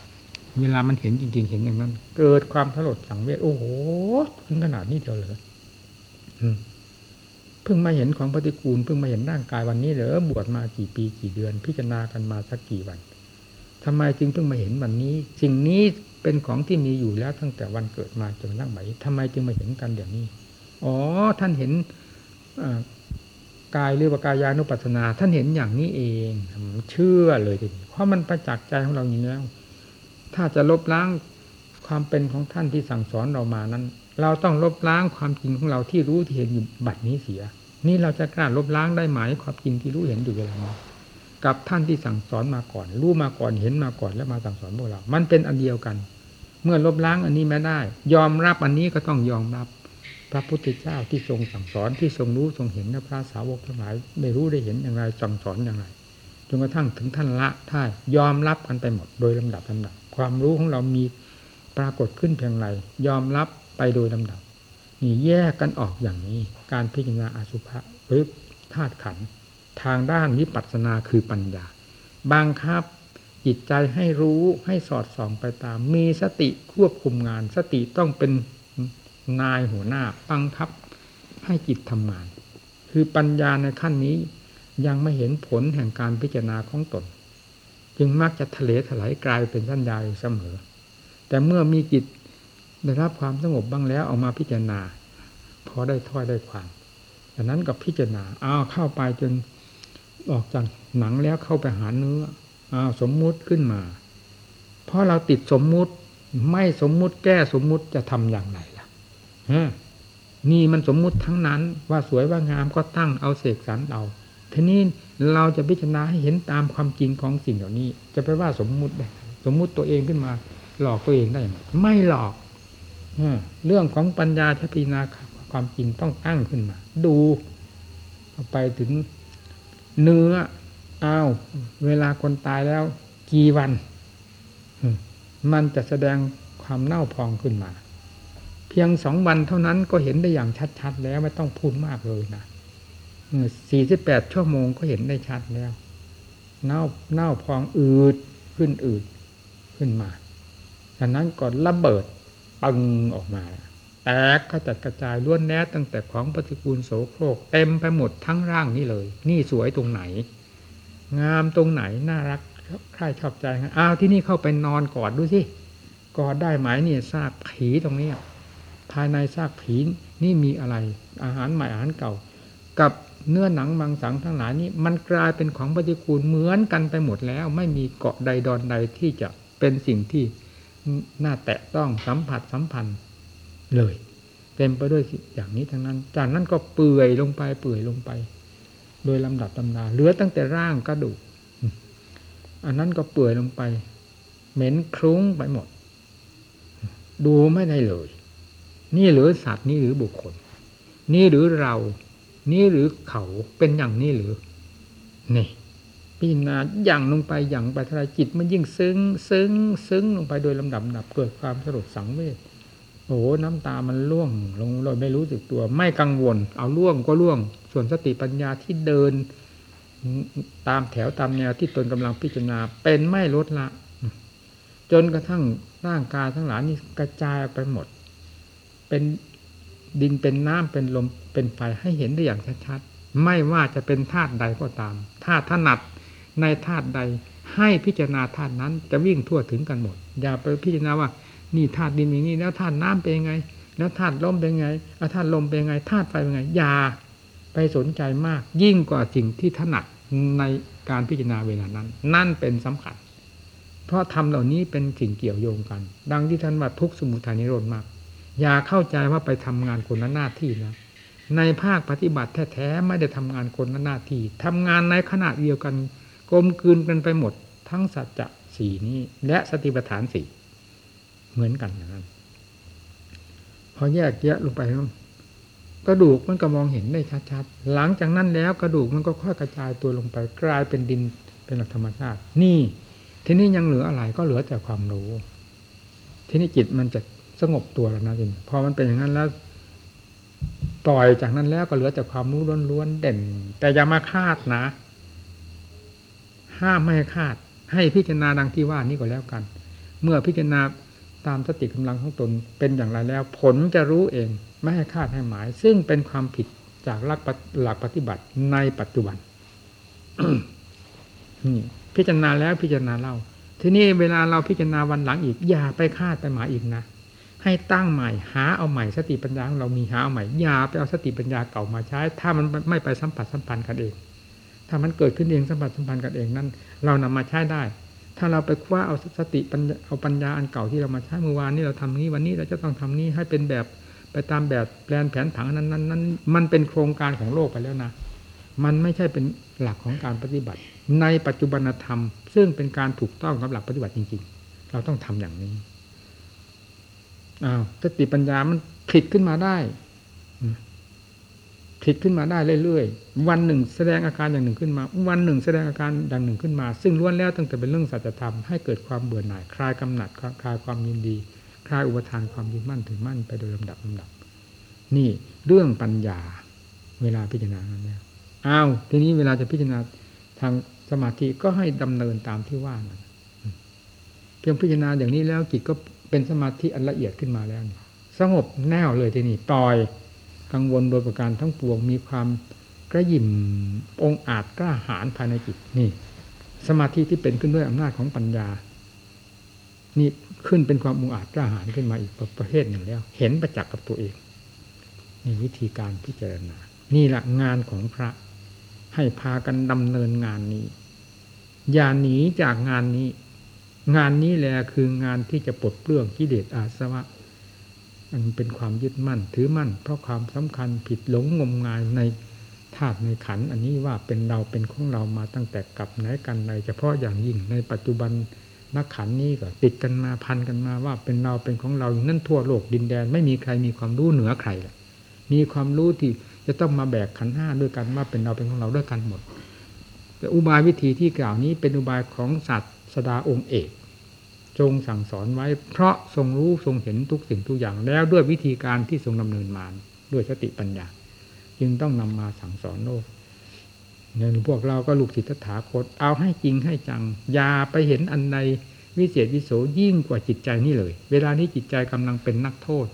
ๆ เวลามันเห็นจริงๆ เห็นอย่างนั้น เกิดความสลดสังเวชโอ้โหถึงขนาดนี้เดียวเลยเพิ่งมาเห็นของปฏิกูลเพิ่งมาเห็นร่างกายวันนี้เหรอบวชมากี่ปีกี่เดือน พิจารณากันมาสักกี่วันทำไมจึงเพิ่งมาเห็นวันนี้สิ่งนี้เป็นของที่มีอยู่แล้วตั้งแต่วันเกิดมาจนตั้งไหนทำไมจึงมาเห็นกันเดี๋ยวนี้ อ๋อ ท่านเห็นกายหรือว่ากายานุปัสสนา ท่านเห็นอย่างนี้เองเชื่อเลยทีเพราะมันประจักษ์ใจของเราอย่างนี้แล้ว ถ้าจะลบล้างความเป็นของท่านที่สั่งสอนเรามานั้น เราต้องลบล้างความจริงของเราที่รู้ที่เห็นอยู่บัดนี้เสีย นี่เราจะกล้าลบล้างได้ไหมความจริงที่รู้เห็นอยู่เวลานี้กับท่านที่สั่งสอนมาก่อน รู้มาก่อนเห็นมาก่อนแล้วมาสั่งสอนพวกเรา มันเป็นอันเดียวกัน เมื่อลบล้างอันนี้ไม่ได้ ยอมรับอันนี้ก็ต้องยอมรับ พระพุทธเจ้าที่ทรงสั่งสอนที่ทรงรู้ทรงเห็นและพระสาวกทั้งหลายได้รู้ได้เห็นอย่างไรสั่งสอนอย่างไรจนกระทั่งถึงท่านละท่ายยอมรับกันไปหมดโดยลำดับลำดับ ความรู้ของเรามีปรากฏขึ้นเพียงไรยอมรับไปโดยลำดับนี่แยกกันออกอย่างนี้ การพิจารณาอสุภะหรือธาตุขันทางด้านวิปัสสนาคือปัญญาบังคับจิตใจให้รู้ให้สอดส่องไปตาม มีสติควบคุมงาน สติต้องเป็น นายหัวหน้าบังคับให้จิตทำงาน คือปัญญาในขั้นนี้ยังไม่เห็นผลแห่งการพิจารณาของตน จึงมักจะทะเลถลายกลายเป็นสัญญาอยู่เสมอ แต่เมื่อมีจิตได้รับความสงบบ้างแล้วออกมาพิจารณา พอได้ถ้อยได้ความดังนั้นกับพิจารณาอ้าวเข้าไปจนออกจากหนังแล้วเข้าไปหาเนื้ออ้าวสมมุติขึ้นมา เพราะเราติดสมมุติไม่สมมุติแก้สมมุติจะทำอย่างไร นี่มันสมมุติทั้งนั้น ว่าสวยว่างามก็ตั้งเอาเสกสรรเอาทีนี้เราจะพิจารณาให้เห็นตามความจริงของสิ่งเหล่านี้ จะไปว่าสมมุติได้สมมุติตัวเองขึ้นมา หลอกตัวเองได้ไหมไม่หลอกเรื่องของปัญญาทพิจาความจริงต้องตั้งขึ้นมา ดูไปถึงเนื้ออ้าวเวลาคนตายแล้ว กี่วัน มันจะแสดงความเน่าพองขึ้นมา พียงสองวันเท่านั้นก็เห็นได้อย่างชัดๆ แล้วไม่ต้องพูดมากเลยนะสี่สิบแปดชั่วโมงก็เห็นได้ชัดแล้ว เน่าเน่าพองอืดขึ้นอืดขึ้นมาจากนั้นก็ระเบิดปังออกมา แตกกระจัดกระจายล้วนแน่ตั้งแต่ของปฏิกูลโสโครก เต็มไปหมดทั้งร่างนี้เลย นี่สวยตรงไหน งามตรงไหนน่ารักใครชอบใจอ้าวที่นี่เข้าไปนอนกอดดูสิกอดได้ไหมเนี่ยซากผีตรงนี้ ภายในซากผีนี่มีอะไร อาหารใหม่อาหารเก่า กับเนื้อหนังมังสังทั้งหลายนี้ มันกลายเป็นของปฏิกูลเหมือนกันไปหมดแล้ว ไม่มีเกาะใดดอนใดที่จะเป็นสิ่งที่น่าแตะต้องสัมผัสสัมพันธ์เลยเต็มไปด้วยอย่างนี้ทั้งนั้น จากนั้นก็เปื่อยลงไปเปื่อยลงไป โดยลำดับตำนาเหลือตั้งแต่ร่างกระดูกอันนั้นก็เปื่อยลงไป เหม็นคลุ้งไปหมด ดูไม่ได้เลย นี่หรือสัตว์นี่หรือบุคคล นี่หรือเรา นี่หรือเขาเป็นอย่างนี้หรือ นี่พิจารณาอย่างลงไปอย่างไปทลายจิตมันยิ่งซึ้งซึ้งซึ้งลงไปโดยลำดับดับเกิดความสลดสังเวชโอ้โหน้ำตามันล่วงลงโดยไม่รู้สึกตัว ไม่กังวล เอาล่วงก็ล่วง ส่วนสติปัญญาที่เดิน ตามแถวตามแนวที่ตนกำลังพิจารณาเป็นไม่ลดละ จนกระทั่งร่างกายทั้งหลายนี่กระจายไปหมด เป็นดินเป็นน้ำเป็นลมเป็นไฟให้เห็นได้อย่างชัดๆไม่ว่าจะเป็นธาตุใดก็ตามธาตุถนัดในธาตุใดให้พิจารณาธาตุนั้นจะวิ่งทั่วถึงกันหมด อย่าไปพิจารณาว่านี่ธาตุดินอย่างนี้แล้วธาตุน้ำเป็นยังไง แล้วธาตุลมเป็นยังไงธาตุลมเป็นยังไงธาตุไฟเป็นยังไงอย่าไปสนใจมาก ยิ่งกว่าสิ่งที่ถนัดในการพิจารณาเวลานั้น นั่นเป็นสำคัญ เพราะธรรมเหล่านี้เป็นสิ่งเกี่ยวโยงกัน ดังที่ท่านว่าทุกสมุทัยนิโรธมาก อย่าเข้าใจว่าไปทำงานคนละหน้าที่นะในภาคปฏิบัติแท้ๆไม่ได้ทำงานคนละหน้าที่ทำงานในขณะเดียวกันกลมกลืนกันไปหมด ทั้งสัจจะสี่นี้ และสติปัฏฐานสี่เหมือนกันอย่างนั้นพอแยกแยะลงไปกระดูกมันก็มองเห็นได้ชัดๆหลังจากนั้นแล้วกระดูกมันก็ค่อยกระจายตัวลงไป กลายเป็นดินเป็นหลักธรรมชาติ นี่ทีนี้ยังเหลืออะไรก็เหลือแต่ความรู้ ทีนี้จิตมันจะ สงบตัวแล้วนะจินพอมันเป็นอย่างนั้นแล้วปล่อยจากนั้นแล้วก็เหลือแต่ความรู้ล้วนๆเด่น แต่อย่ามาคาดนะ ห้ามไม่ให้คาด ให้พิจารณาดังที่ว่านี้ก็แล้วกัน เมื่อพิจารณาตามสติกำลังของตนเป็นอย่างไรแล้ว ผลจะรู้เอง ไม่ให้คาดให้หมาย ซึ่งเป็นความผิดจากหลักหลักปฏิบัติในปัจจุบันพิจารณาแล้วพิจารณาเล่า ทีนี้เวลาเราพิจารณาวันหลังอีกอย่าไปคาดไปหมายอีกนะ ให้ตั้งใหม่หาเอาใหม่สติปัญญาของเรามีหาเอาใหม่อย่าไปเอาสติปัญญาเก่ามาใช้ ถ้ามันไม่ไปสัมผัสสัมพันธ์กันเอง ถ้ามันเกิดขึ้นเองสัมผัสสัมพันธ์กันเองนั้น เรานำมาใช้ได้ ถ้าเราไปคว้าเอาสติปัญญาเอาปัญญาอันเก่าที่เรามาใช้เมื่อวานนี้เราทำนี้วันนี้เราจะต้องทำนี้ให้เป็นแบบไปตามแบบแปลนแผนผังนั้นนั้นนั้นมันเป็นโครงการของโลกไปแล้วนะ มันไม่ใช่เป็นหลักของการปฏิบัติ ในปัจจุบันธรรม ซึ่งเป็นการถูกต้องกับหลักปฏิบัติจริง ๆ เราต้องทำอย่างนี้ อ้าวสติปัญญามันผิดขึ้นมาได้ผิดขึ้นมาได้เรื่อยๆ วันหนึ่งแสดงอาการอย่างหนึ่งขึ้นมา วันหนึ่งแสดงอาการอย่างหนึ่งขึ้นมา ซึ่งล้วนแล้วตั้งแต่เป็นเรื่องสัจธรรมให้เกิดความเบื่อหน่าย คลายกำหนัด คลายความยินดี คลายอุปทานความยึดมั่นถือมั่นไปโดยลำดับลำดับ นี่เรื่องปัญญา เวลาพิจารณาแล้วอ้าวทีนี้เวลาจะพิจารณาทางสมาธิก็ให้ดำเนินตามที่ว่านั้นเพียงพิจารณาอย่างนี้แล้วจิตก็ เป็นสมาธิอันละเอียดขึ้นมาแล้วสงบแน่วเลยทีนี้ปล่อยกังวลโดยประการทั้งปวงมีความกระยิมองอาจกล้าหาญภายในจิตนี่ สมาธิที่เป็นขึ้นด้วยอำนาจของปัญญา นี่ขึ้นเป็นความองอาจกล้าหาญขึ้นมาอีกประเภทหนึ่งแล้ว เห็นประจักษ์กับตัวเองนี่วิธีการพิจารณา นี่แหละงานของพระ ให้พากันดำเนินงานนี้อย่าหนีจากงานนี้ งานนี้แหละคืองานที่จะปลดเปลื้องกิเลสอาสวะมันเป็นความยึดมั่นถือมั่น เพราะความสำคัญผิดหลงงมงายในธาตุในขันอันนี้ว่าเป็นเราเป็นของเรามาตั้งแต่กับไหนกันในเฉพาะอย่างยิ่งในปัจจุบันนักขันนี้ก็ติดกันมาพันกันมาว่าเป็นเราเป็นของเราอยู่นั่นทั่วโลกดินแดน ไม่มีใครมีความรู้เหนือใครละมีความรู้ที่จะต้องมาแบกขันห้าด้วยกันว่าเป็นเราเป็นของเราด้วยกันหมด แต่อุบายวิธีที่กล่าวนี้เป็นอุบายของสัตว์ สดาองค์เอก จงสั่งสอนไว้เพราะทรงรู้ทรงเห็นทุกสิ่งทุกอย่างแล้วด้วยวิธีการที่ทรงดำเนินมาด้วยสติปัญญา จึงต้องนำมาสั่งสอนโลกเนี่ยพวกเราก็ลูกศิษย์ถาคต เอาให้จริงให้จัง อย่าไปเห็นอันใดวิเศษวิโสยิ่งกว่าจิตใจนี่เลย เวลานี้จิตใจกำลังเป็นนักโทษ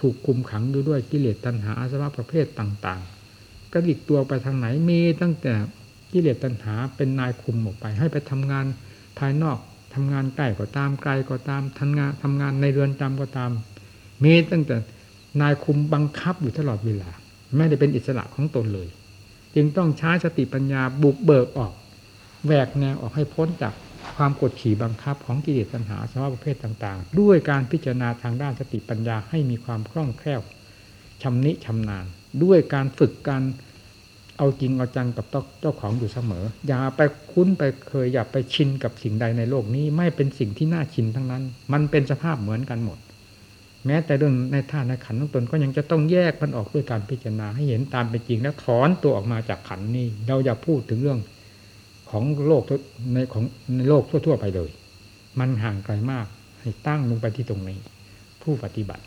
ถูกคุมขังด้วยด้วยกิเลสตัณหาอาสวะประเภทต่าง ๆกระดิกตัวไปทางไหนมีตั้งแต่ กิเลสตัณหาเป็นนายคุมออกไป ให้ไปทำงานภายนอกทำงานใกล้ก็ตามไกลก็ตามทำงานทำงานในเรือนจำก็ตาม มีตั้งแต่นายคุมบังคับอยู่ตลอดเวลา ไม่ได้เป็นอิสระของตนเลย จึงต้องใช้สติปัญญาบุกเบิกออกแหวกแนวออกให้พ้นจากความกดขี่บังคับของกิเลสตัณหาสภาวะประเภทต่างๆ ด้วยการพิจารณาทางด้านสติปัญญาให้มีความคล่องแคล่วชำนิชำนาญ ด้วยการฝึกการ เอาจริงเอาจังกับเจ้าของอยู่เสมอ อย่าไปคุ้นไปเคยอย่าไปชินกับสิ่งใดในโลกนี้ ไม่เป็นสิ่งที่น่าชินทั้งนั้น มันเป็นสภาพเหมือนกันหมด แม้แต่เรื่องในท่าในขันของตนก็ยังจะต้องแยกมันออกด้วยการพิจารณาให้เห็นตามเป็นจริงแล้วถอนตัวออกมาจากขันนี้ เราอย่าพูดถึงเรื่องของโลกในของในโลกทั่ว ๆ ไปเลย มันห่างไกลมาก ให้ตั้งลงไปที่ตรงนี้ ผู้ปฏิบัติ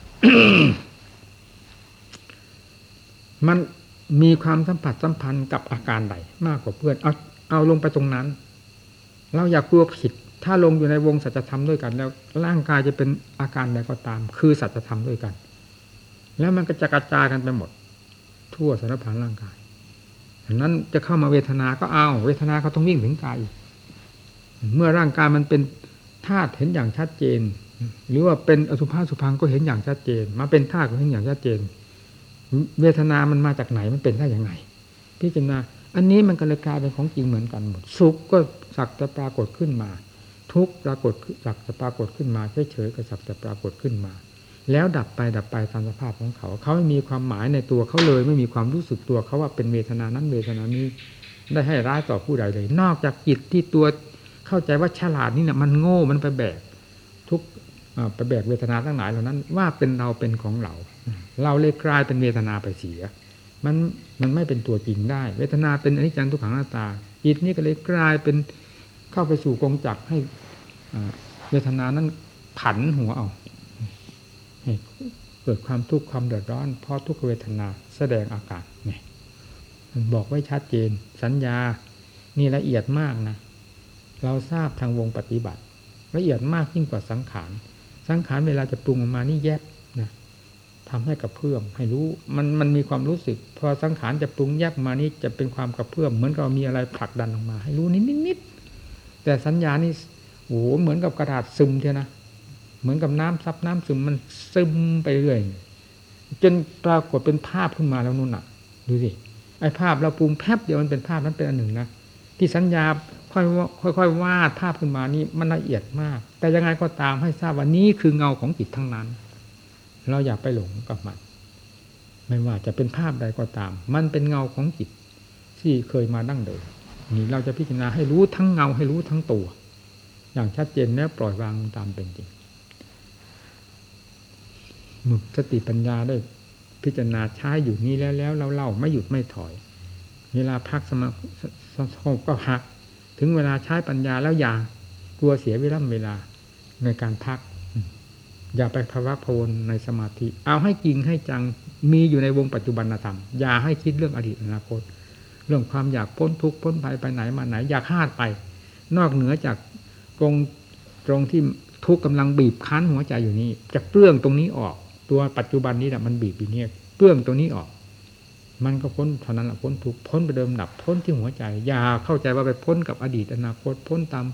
มัน มีความสัมผัสสัมพันธ์กับอาการใดมากกว่าเพื่อนเอาเอาลงไปตรงนั้น เราอยากกลัวผิด ถ้าลงอยู่ในวงสัจธรรมด้วยกัน แล้วร่างกายจะเป็นอาการใดก็ตาม คือสัจธรรมด้วยกัน แล้วมันก็จะกระจายกันไปหมด ทั่วสารพานร่างกายดังนั้นจะเข้ามาเวทนาก็เอาเวทนาเขาต้องวิ่งถึงกายเมื่อร่างกายมันเป็นธาตุเห็นอย่างชัดเจน หรือว่าเป็นอสุภาสุพังก็เห็นอย่างชัดเจน มาเป็นธาตุก็เห็นอย่างชัดเจน เวทนามันมาจากไหนมันเป็นได้ยังไง พิจารณา อันนี้มันก็เลยกลายเป็นของจริงเหมือนกันหมดสุขก็สักแต่ปรากฏขึ้นมา ทุกปรากฏสักจะปรากฏขึ้นมาเฉยๆก็สักจะปรากฏขึ้นมา แล้วดับไปดับไปตามสภาพของเขา เขาไม่มีความหมายในตัวเขาเลย ไม่มีความรู้สึกตัวเขาว่าเป็นเวทนานั้นเวทนานี้ได้ให้ร้ายต่อผู้ใดเลย นอกจากจิตที่ตัวเข้าใจว่าฉลาดนี่เนี่ยมันโง่มันไปแบกทุกไปแบกเวทนาทั้งหลายเหล่านั้น ว่าเป็นเราเป็นของเรา เราเลยกลายเป็นเวทนาไปเสีย มันมันไม่เป็นตัวจริงได้ เวทนาเป็นอนิจจังทุกขังหน้าตาจิตนี่ก็เลยกลายเป็นเข้าไปสู่กองจักรให้เวทนานั้นผันหัวเอาเกิดความทุกข์ความเดือดร้อน เพราะทุกขเวทนาแสดงอาการนี่บอกไว้ชัดเจน สัญญานี่ละเอียดมากนะ เราทราบทางวงปฏิบัติ ละเอียดมากยิ่งกว่าสังขาร สังขารเวลาจะปรุงออกมานี่แยบ ทำให้กระเพื่อมให้รู้มันมันมีความรู้สึก พอสังขารจะปรุงแยบมานี่จะเป็นความกระเพื่อมเหมือนกับมีอะไรผลักดันออกมา ให้รู้นิดนิดแต่สัญญานี่โอ้โหเหมือนกับกระดาษซึมเท่านะเหมือนกับน้ำซับน้ำซึมมันซึมไปเรื่อยจนปรากฏเป็นภาพขึ้นมาแล้วนู่นน่ะ ดูสิไอ้ภาพเราปรุงแป๊บเดียวมันเป็นภาพนั้นเป็นอันหนึ่งนะที่สัญญาค่อยค่อยๆวาดภาพขึ้นมานี่มันละเอียดมาก แต่ยังไงก็ตามให้ทราบว่านี้คือเงาของจิตทั้งนั้น เราอย่าไปหลงกับมัน ไม่ว่าจะเป็นภาพใดก็ตาม มันเป็นเงาของจิต ที่เคยมาดั้งเดิมนี่เราจะพิจารณาให้รู้ทั้งเงาให้รู้ทั้งตัว อย่างชัดเจนแล้วปล่อยวางตามเป็นจริงมึกสติปัญญาได้พิจารณาใช้อยู่นี้แล้วแล้วเราเล่าไม่หยุดไม่ถอย เวลาพักสมาสงบก็พัก ถึงเวลาใช้ปัญญาแล้วอย่างกลัวเสียเวลาเวลาในการพัก อย่าไปภาวะพวนในสมาธิ เอาให้จริงให้จังมีอยู่ในวงปัจจุบันธรรม อย่าให้คิดเรื่องอดีตอนาคต เรื่องความอยากพ้นทุกข์พ้นภัยไปไหนมาไหน อยากห้าดไป นอกเหนือจากตรงตรงที่ทุกข์กำลังบีบคั้นหัวใจอยู่นี้จะเปลื้องตรงนี้ออก ตัวปัจจุบันนี้แหละมันบีบอยู่เนี่ยเปลื้องตัวนี้ออก มันก็พ้นเท่านั้นแหละพ้นทุกพ้นไปเดิมดับพ้นที่หัวใจ อย่าเข้าใจว่าไปพ้นกับอดีตอนาคตพ้นตาม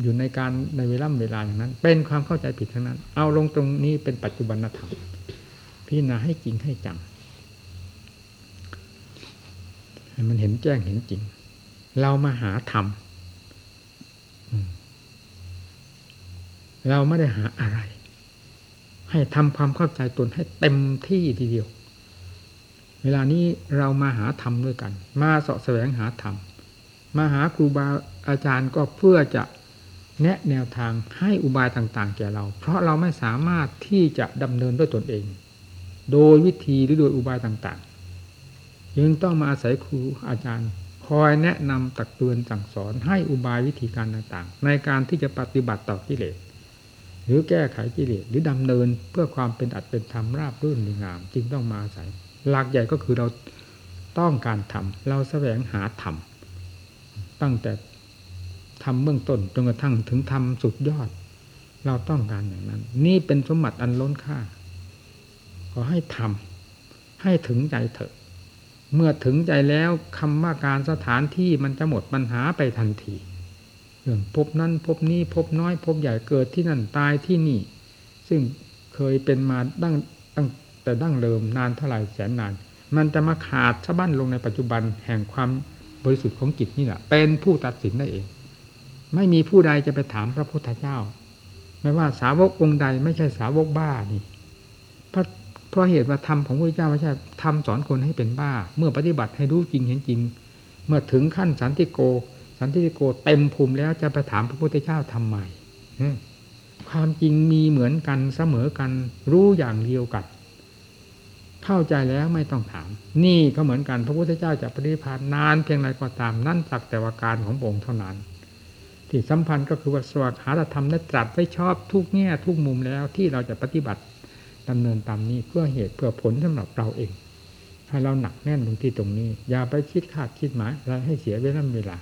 อยู่ในการในเวลาเวลาอย่างนั้น เป็นความเข้าใจผิดทั้งนั้น เอาลงตรงนี้เป็นปัจจุบันธรรมพิจารณาให้จริงให้จังมันเห็นแจ้งเห็นจริง เรามาหาธรรมเราไม่ได้หาอะไร ให้ทำความเข้าใจตนให้เต็มที่ทีเดียว เวลานี้เรามาหาธรรมด้วยกัน มาเสาะแสวงหาธรรมมาหาครูบาอาจารย์ก็เพื่อจะ แนะแนวทางให้อุบายต่างๆ แก่เรา เพราะเราไม่สามารถที่จะดำเนินด้วยตนเอง โดยวิธีหรือโดยอุบายต่างๆยังต้องมาอาศัยครูอาจารย์ คอยแนะนำตักเตือนสั่งสอนให้อุบายวิธีการต่างๆ ในการที่จะปฏิบัติต่อกิเลสหรือแก้ไขกิเลสหรือดำเนินเพื่อความเป็นอัตเป็นธรรมราบรื่นดีงาม จึงต้องมาอาศัย หลักใหญ่ก็คือเราต้องการทำเราแสวงหาธรรมตั้งแต่ ทำเบื้องต้นจนกระทั่งถึงทำสุดยอด เราต้องการอย่างนั้น นี่เป็นสมบัติอันล้นค่า ขอให้ทำให้ถึงใจเถอะ เมื่อถึงใจแล้วคำว่าการสถานที่มันจะหมดปัญหาไปทันทีเรื่องพบนั้นพบนี้พบน้อย พบใหญ่เกิดที่นั่นตายที่นี่ ซึ่งเคยเป็นมาตั้งตั้งแต่ดั้งเดิมนานเท่าไหร่แสนนาน มันจะมาขาดชะบั้นลงในปัจจุบันแห่งความบริสุทธิ์ของจิตนี่แหละเป็นผู้ตัดสินได้เอง ไม่มีผู้ใดจะไปถามพระพุทธเจ้า ไม่ว่าสาวกองค์ใดไม่ใช่สาวกบ้านี่เพราะเพราะเหตุว่าธรรมของพระเจ้าไม่ใช่ทำสอนคนให้เป็นบ้า เมื่อปฏิบัติให้รู้จริงเห็นจริง เมื่อถึงขั้นสันติโก สันติโกเต็มภูมิแล้วจะไปถามพระพุทธเจ้าทำไมความจริงมีเหมือนกันเสมอกัน รู้อย่างเดียวกันเข้าใจแล้วไม่ต้องถาม นี่ก็เหมือนกันพระพุทธเจ้าจะปฏิพานนานเพียงไรก็ตามนั่นสักแต่ว่าการขององค์เท่านั้น ที่สัมพันธ์ก็คือว่าสวัสดิ์หาธรรมได้ตรัสไว้ชอบทุกแง่ทุกมุมแล้วที่เราจะปฏิบัติดำเนินตามนี้เพื่อเหตุเพื่อผลสำหรับเราเอง ให้เราหนักแน่นตรงที่ตรงนี้ อย่าไปคิดคาดคิดหมายอะไรให้เสียเวลาเวลา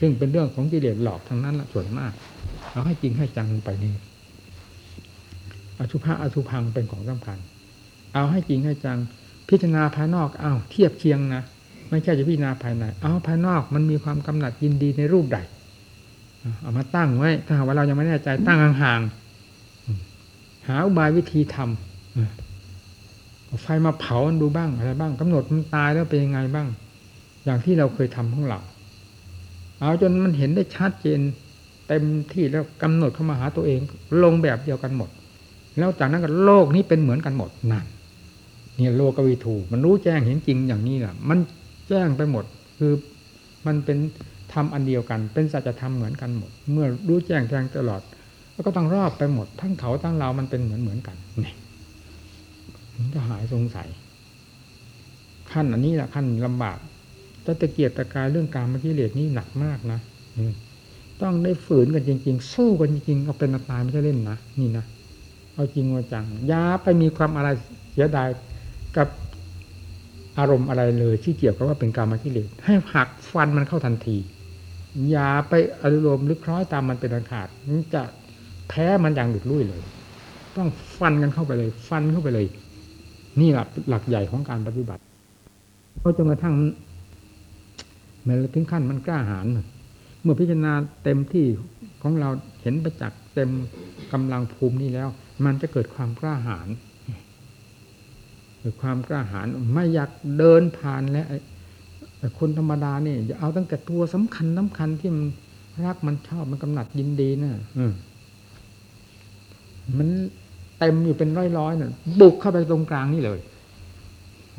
ซึ่งเป็นเรื่องของกิเลสหลอกทั้งนั้นส่วนมากเราให้จริงให้จังไปนี่อสุภะอสุพังเป็นของสำคัญ เอาให้จริงให้จัง พิจารณาภายนอกเอาเทียบเคียงนะไม่ใช่จะพิจารณาภายในเอาภายนอกมันมีความกำหนัดยินดีในรูปใด เอามาตั้งไว้ ถ้าหากว่าเรายังไม่แน่ใจตั้งห่างๆหาอุบายวิธีทำไฟมาเผาดูบ้างอะไรบ้างกำหนดมันตายแล้วเป็นยังไงบ้าง อย่างที่เราเคยทำของเราเอาจนมันเห็นได้ชัดเจนเต็มที่แล้วกำหนดเข้ามาหาตัวเอง ลงแบบเดียวกันหมด แล้วจากนั้นก็โลกนี้เป็นเหมือนกันหมดนั่นเนี่ยโลกวิถูมันรู้แจ้งเห็นจริงอย่างนี้แหละมันแจ้งไปหมด คือมันเป็น ธรรมอันเดียวกัน เป็นสัจธรรมเหมือนกันหมด เมื่อรู้แจ้งแทงตลอด แล้วก็ต้องรอบไปหมด ทั้งเขาทั้งเรามันเป็นเหมือนเหมือนกันนี่มันจะหายสงสัย ขั้นอันนี้แหละขั้นลำบากจะตะเกียบตะกายเรื่องการมกิเลสนี่หนักมากนะต้องได้ฝืนกันจริง ๆ สู้กันจริงๆเอาเป็นตายไม่ใช่เล่นนะนี่นะเอาจริงว่าจังอย่าไปมีความอะไรเสียดายกับอารมณ์อะไรเลยที่เกี่ยวกับว่าเป็นการมกิเลสให้หักฟันมันเข้าทันที อย่าไปอารมณ์ลึกคล้อยตามมันเป็นอันขาดมันจะแพ้มันอย่างหลุดลุ่ยเลย ต้องฟันกันเข้าไปเลย ฟันเข้าไปเลย นี่แหละหลักใหญ่ของการปฏิบัติเพราะจนกระทั่งเมื่อถึงขั้นมันกล้าหาญเมื่อพิจารณาเต็มที่ของเราเห็นประจักษ์เต็มกำลังภูมินี้แล้ว มันจะเกิดความกล้าหาญเกิดความกล้าหาญไม่อยากเดินผ่านและ คนธรรมดาเนี่ยอย่าเอาตั้งแต่ตัวสำคัญสาคัญที่มันรักมันชอบมันกำหนัดยินดีนะ่ะมันเต็มอยู่เป็นร้อยๆน่ะ บุกเข้าไปตรงกลางนี่เลย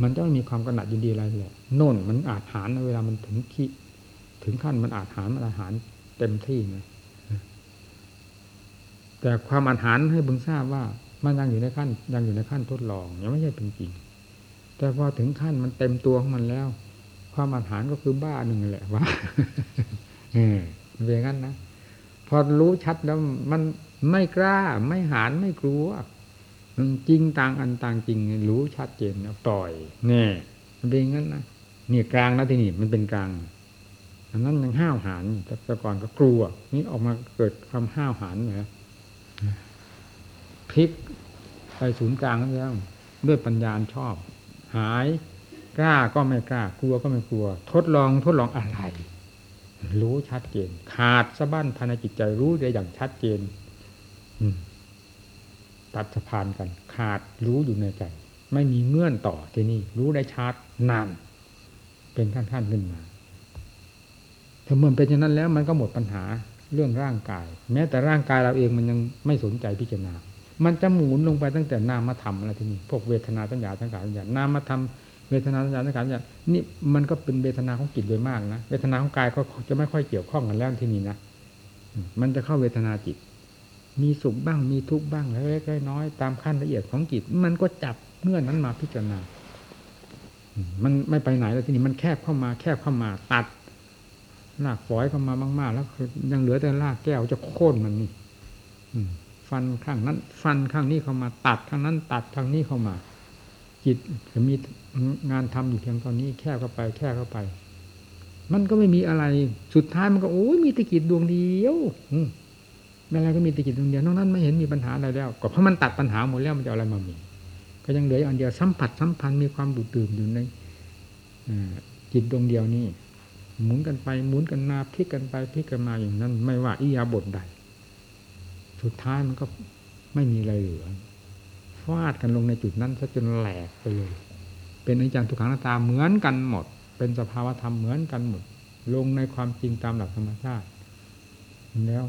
มันจะไม่มีความกำหนัดยินดีอะไรเลยโน่นมันอาจหารเวลามันถึงขีถึงขั้นมันอาจหารมันอาหารเต็มที่นะแต่ความอาหารให้บึงทราบว่า มันยังอยู่ในขั้น ยังอยู่ในขั้นทดลองยังไม่ใช่เป็นจริงแต่พอถึงขั้นมันเต็มตัวของมันแล้ว ความอาหารก็คือบ้าหนึ่งแหละว่าเออเป็นอย่างนั้นนะพอรู้ชัดแล้วมันไม่กล้า ไม่หานไม่กลัวจริงต่างอันต่างจริง รู้ชัดเจนนะปล่อยเนี่ยมันเป็นงั้นนะนี่กลางนะที่นี่มันเป็นกลางอันนั้นยังห้าวหาญแต่ก่อนก็กลัว นี่ออกมาเกิดความห้าวหาญเหรอพลิกไปศูนย์กลางแล้วด้วยปัญญาชอบ หาย กล้าก็ไม่กล้ากลัวก็ไม่กลัว ทดลองทดลองอะไร รู้ชัดเจน ขาดสะบั้นภายในจิตใจรู้ได้อย่างชัดเจนตัดสะพานกัน ขาดรู้อยู่ในใจ ไม่มีเงื่อนต่อที่นี่ รู้ได้ชัดนาน เป็นขั้นขั้นขึ้นมาถ้าเมื่อเป็นอย่างนั้นแล้วมันก็หมดปัญหาเรื่องร่างกาย แม้แต่ร่างกายเราเองมันยังไม่สนใจพิจารณา มันจะหมุนลงไปตั้งแต่นามธรรมอะไรที่นี่พวกเวทนาสัญญาสังขารวิญญานามธรรม เวทนาสัญญาสังขารวิญญาณนี่มันก็เป็นเวทนาของจิตโดยมากนะ เวทนาของกายก็จะไม่ค่อยเกี่ยวข้องกันแล้วที่นี่นะ มันจะเข้าเวทนาจิต มีสุขบ้างมีทุกข์บ้างเล็กๆน้อยๆตามขั้นละเอียดของจิต มันก็จับเงื่อนนั้นมาพิจารณา มันไม่ไปไหนแล้วที่นี้มันแคบเข้ามา แคบเข้ามาตัดลากฝอยเข้ามามาก ๆ แล้วยังเหลือแต่ลากแก้วจะโค่นมันนี่ฟันข้างนั้น ฟันข้างนี้เข้ามาตัดข้างนั้น ตัดข้างนี้เข้ามา จิตจะมีงานทำอยู่เพียงตอนนี้แค่เข้าไป แค่เข้าไป มันก็ไม่มีอะไรสุดท้ายมันก็โอ้ยมีตะกิดดวงเดียวอืมอะไรก็มีตะกิดดวงเดียวนอกนั้นไม่เห็นมีปัญหาอะไรแล้วก็เพราะมันตัดปัญหาหมดแล้วมันจะอะไรมามีก็ยังเหลืออันเดียวสัมผัสสัมพันธ์มีความดูดดื่มอยู่ในจิตดวงเดียวนี้หมุนกันไปหมุนกันมาพลิกกันไปพลิกกันมาอย่างนั้น ไม่ว่าอิยาบทใดสุดท้ายมันก็ไม่มีอะไรเหลือ ฟาดกันลงในจุดนั้นซะจนแหลกไปเลย เป็นอนิจจังทุกขังหน้าตาเหมือนกันหมด เป็นสภาวธรรมเหมือนกันหมด ลงในความจริงตามหลักธรรมชาติ แล้ว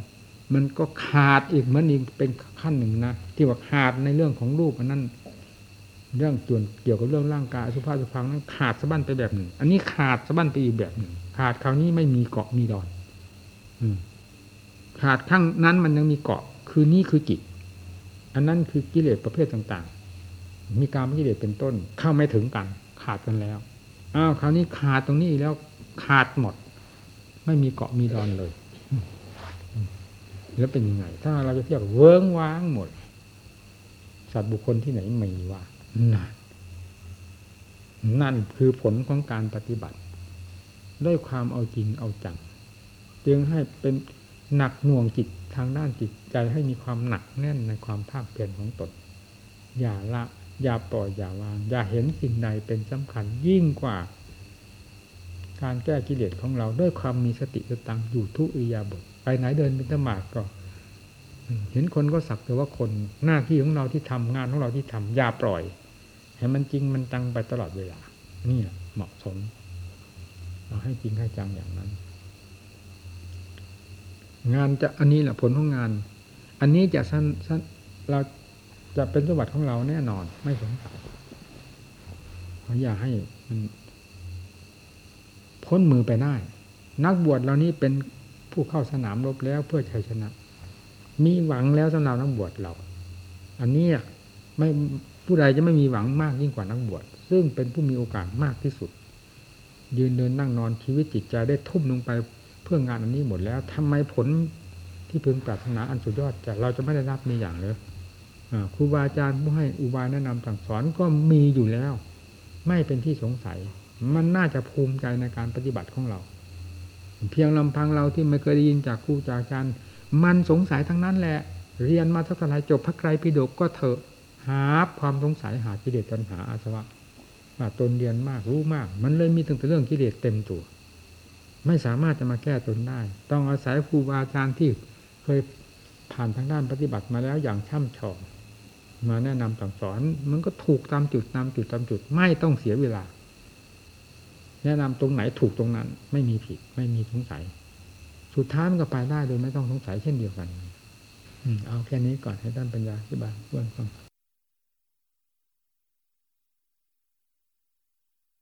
มันก็ขาดอีกเหมือนอีกเป็นขั้นหนึ่งนะที่ว่าขาดในเรื่องของรูปอันนั้น เรื่องส่วนเกี่ยวกับเรื่องร่างกายสุภาพสุพังนั้นขาดสะบั้นไปแบบหนึ่ง อันนี้ขาดสะบั้นไปอีกแบบหนึ่ง ขาดคราวนี้ไม่มีเกาะมีดอนขาดข้างนั้นมันยังมีเกาะ คือนี่คือจิต อันนั้นคือกิเลสประเภทต่างๆ มีการมกิเลสเป็นต้น เข้าไม่ถึงกัน ขาดกันแล้วอ้าวคราวนี้ขาดตรงนี้แล้วขาดหมด ไม่มีเกาะมีดอนเลย แล้วเป็นยังไง ถ้าเราจะเทียบเวิ้งว้างหมด สัตว์บุคคลที่ไหนไม่ว่านั่นนั่นคือผลของการปฏิบัติ ด้วยความเอาจริงเอาจัง จึงให้เป็นหนักหน่วงจิต ทางด้านจิตใจให้มีความหนักแน่นในความภาคเพียรของตนอย่าละ อย่าปล่อยอย่าวาง อย่าเห็นสิ่งใดเป็นสำคัญยิ่งกว่า การแก้กิเลสของเราด้วยความมีสติสตังอยู่ทุกอิยาบทไปไหนเดินเป็นธมาก็ เห็นคนก็สักแต่ว่าคนหน้าที่ของเราที่ทำงานของเราที่ทำอย่าปล่อยให้มันจริงมันจังไปตลอดเวลานี่เหมาะสมเราให้จริงให้จังอย่างนั้น งานจะอันนี้แหละผลของงาน อันนี้จะสั้นสั้นเราจะเป็นสมบัติของเราแน่นอน ไม่สงสัยเขออย่าให้มันพ้นมือไปได้ นักบวชเหล่านี้เป็นผู้เข้าสนามรบแล้วเพื่อชัยชนะ มีหวังแล้วสำหรับนักบวชเรา อันนี้ไม่ผู้ใดจะไม่มีหวังมากยิ่งกว่านักบวชซึ่งเป็นผู้มีโอกาสมากที่สุด ยืนเดินนั่งนอนชีวิตจิตใจได้ทุ่มลงไป เพื่องานอันนี้หมดแล้วทำไมผลที่พึงปรารถนาอันสุดยอดจะเราจะไม่ได้รับมีอย่างเลยครูบาอาจารย์ผู้ให้อุบายแนะนำสั่งสอนก็มีอยู่แล้ว ไม่เป็นที่สงสัย มันน่าจะภูมิใจในการปฏิบัติของเรา เพียงลำพังเราที่ไม่เคยได้ยินจากครูจากอาจารย์มันสงสัยทั้งนั้นแหละ เรียนมาท่าไหร่จบพระไตรปิฎกก็เถอะหาความสงสัยหากิเลสตัณหาอาสวะว่าตนเรียนมากรู้มาก มันเลยมีตั้งแต่เรื่องกิเลสเต็มตัว ไม่สามารถจะมาแก้ตนได้ ต้องอาศัยครูบาอาจารย์ที่เคยผ่านทางด้านปฏิบัติมาแล้วอย่างช่ำชองมาแนะนำสั่งสอน มันก็ถูกตามจุดตามจุดตามจุด ไม่ต้องเสียเวลา แนะนำตรงไหนถูกตรงนั้น ไม่มีผิด ไม่มีสงสัย สุดท้ายมันก็ไปได้โดยไม่ต้องสงสัยเช่นเดียวกันอืเอาแค่นี้ก่อนให้ท่านปัญญาอธิบายเพื่อนฟัง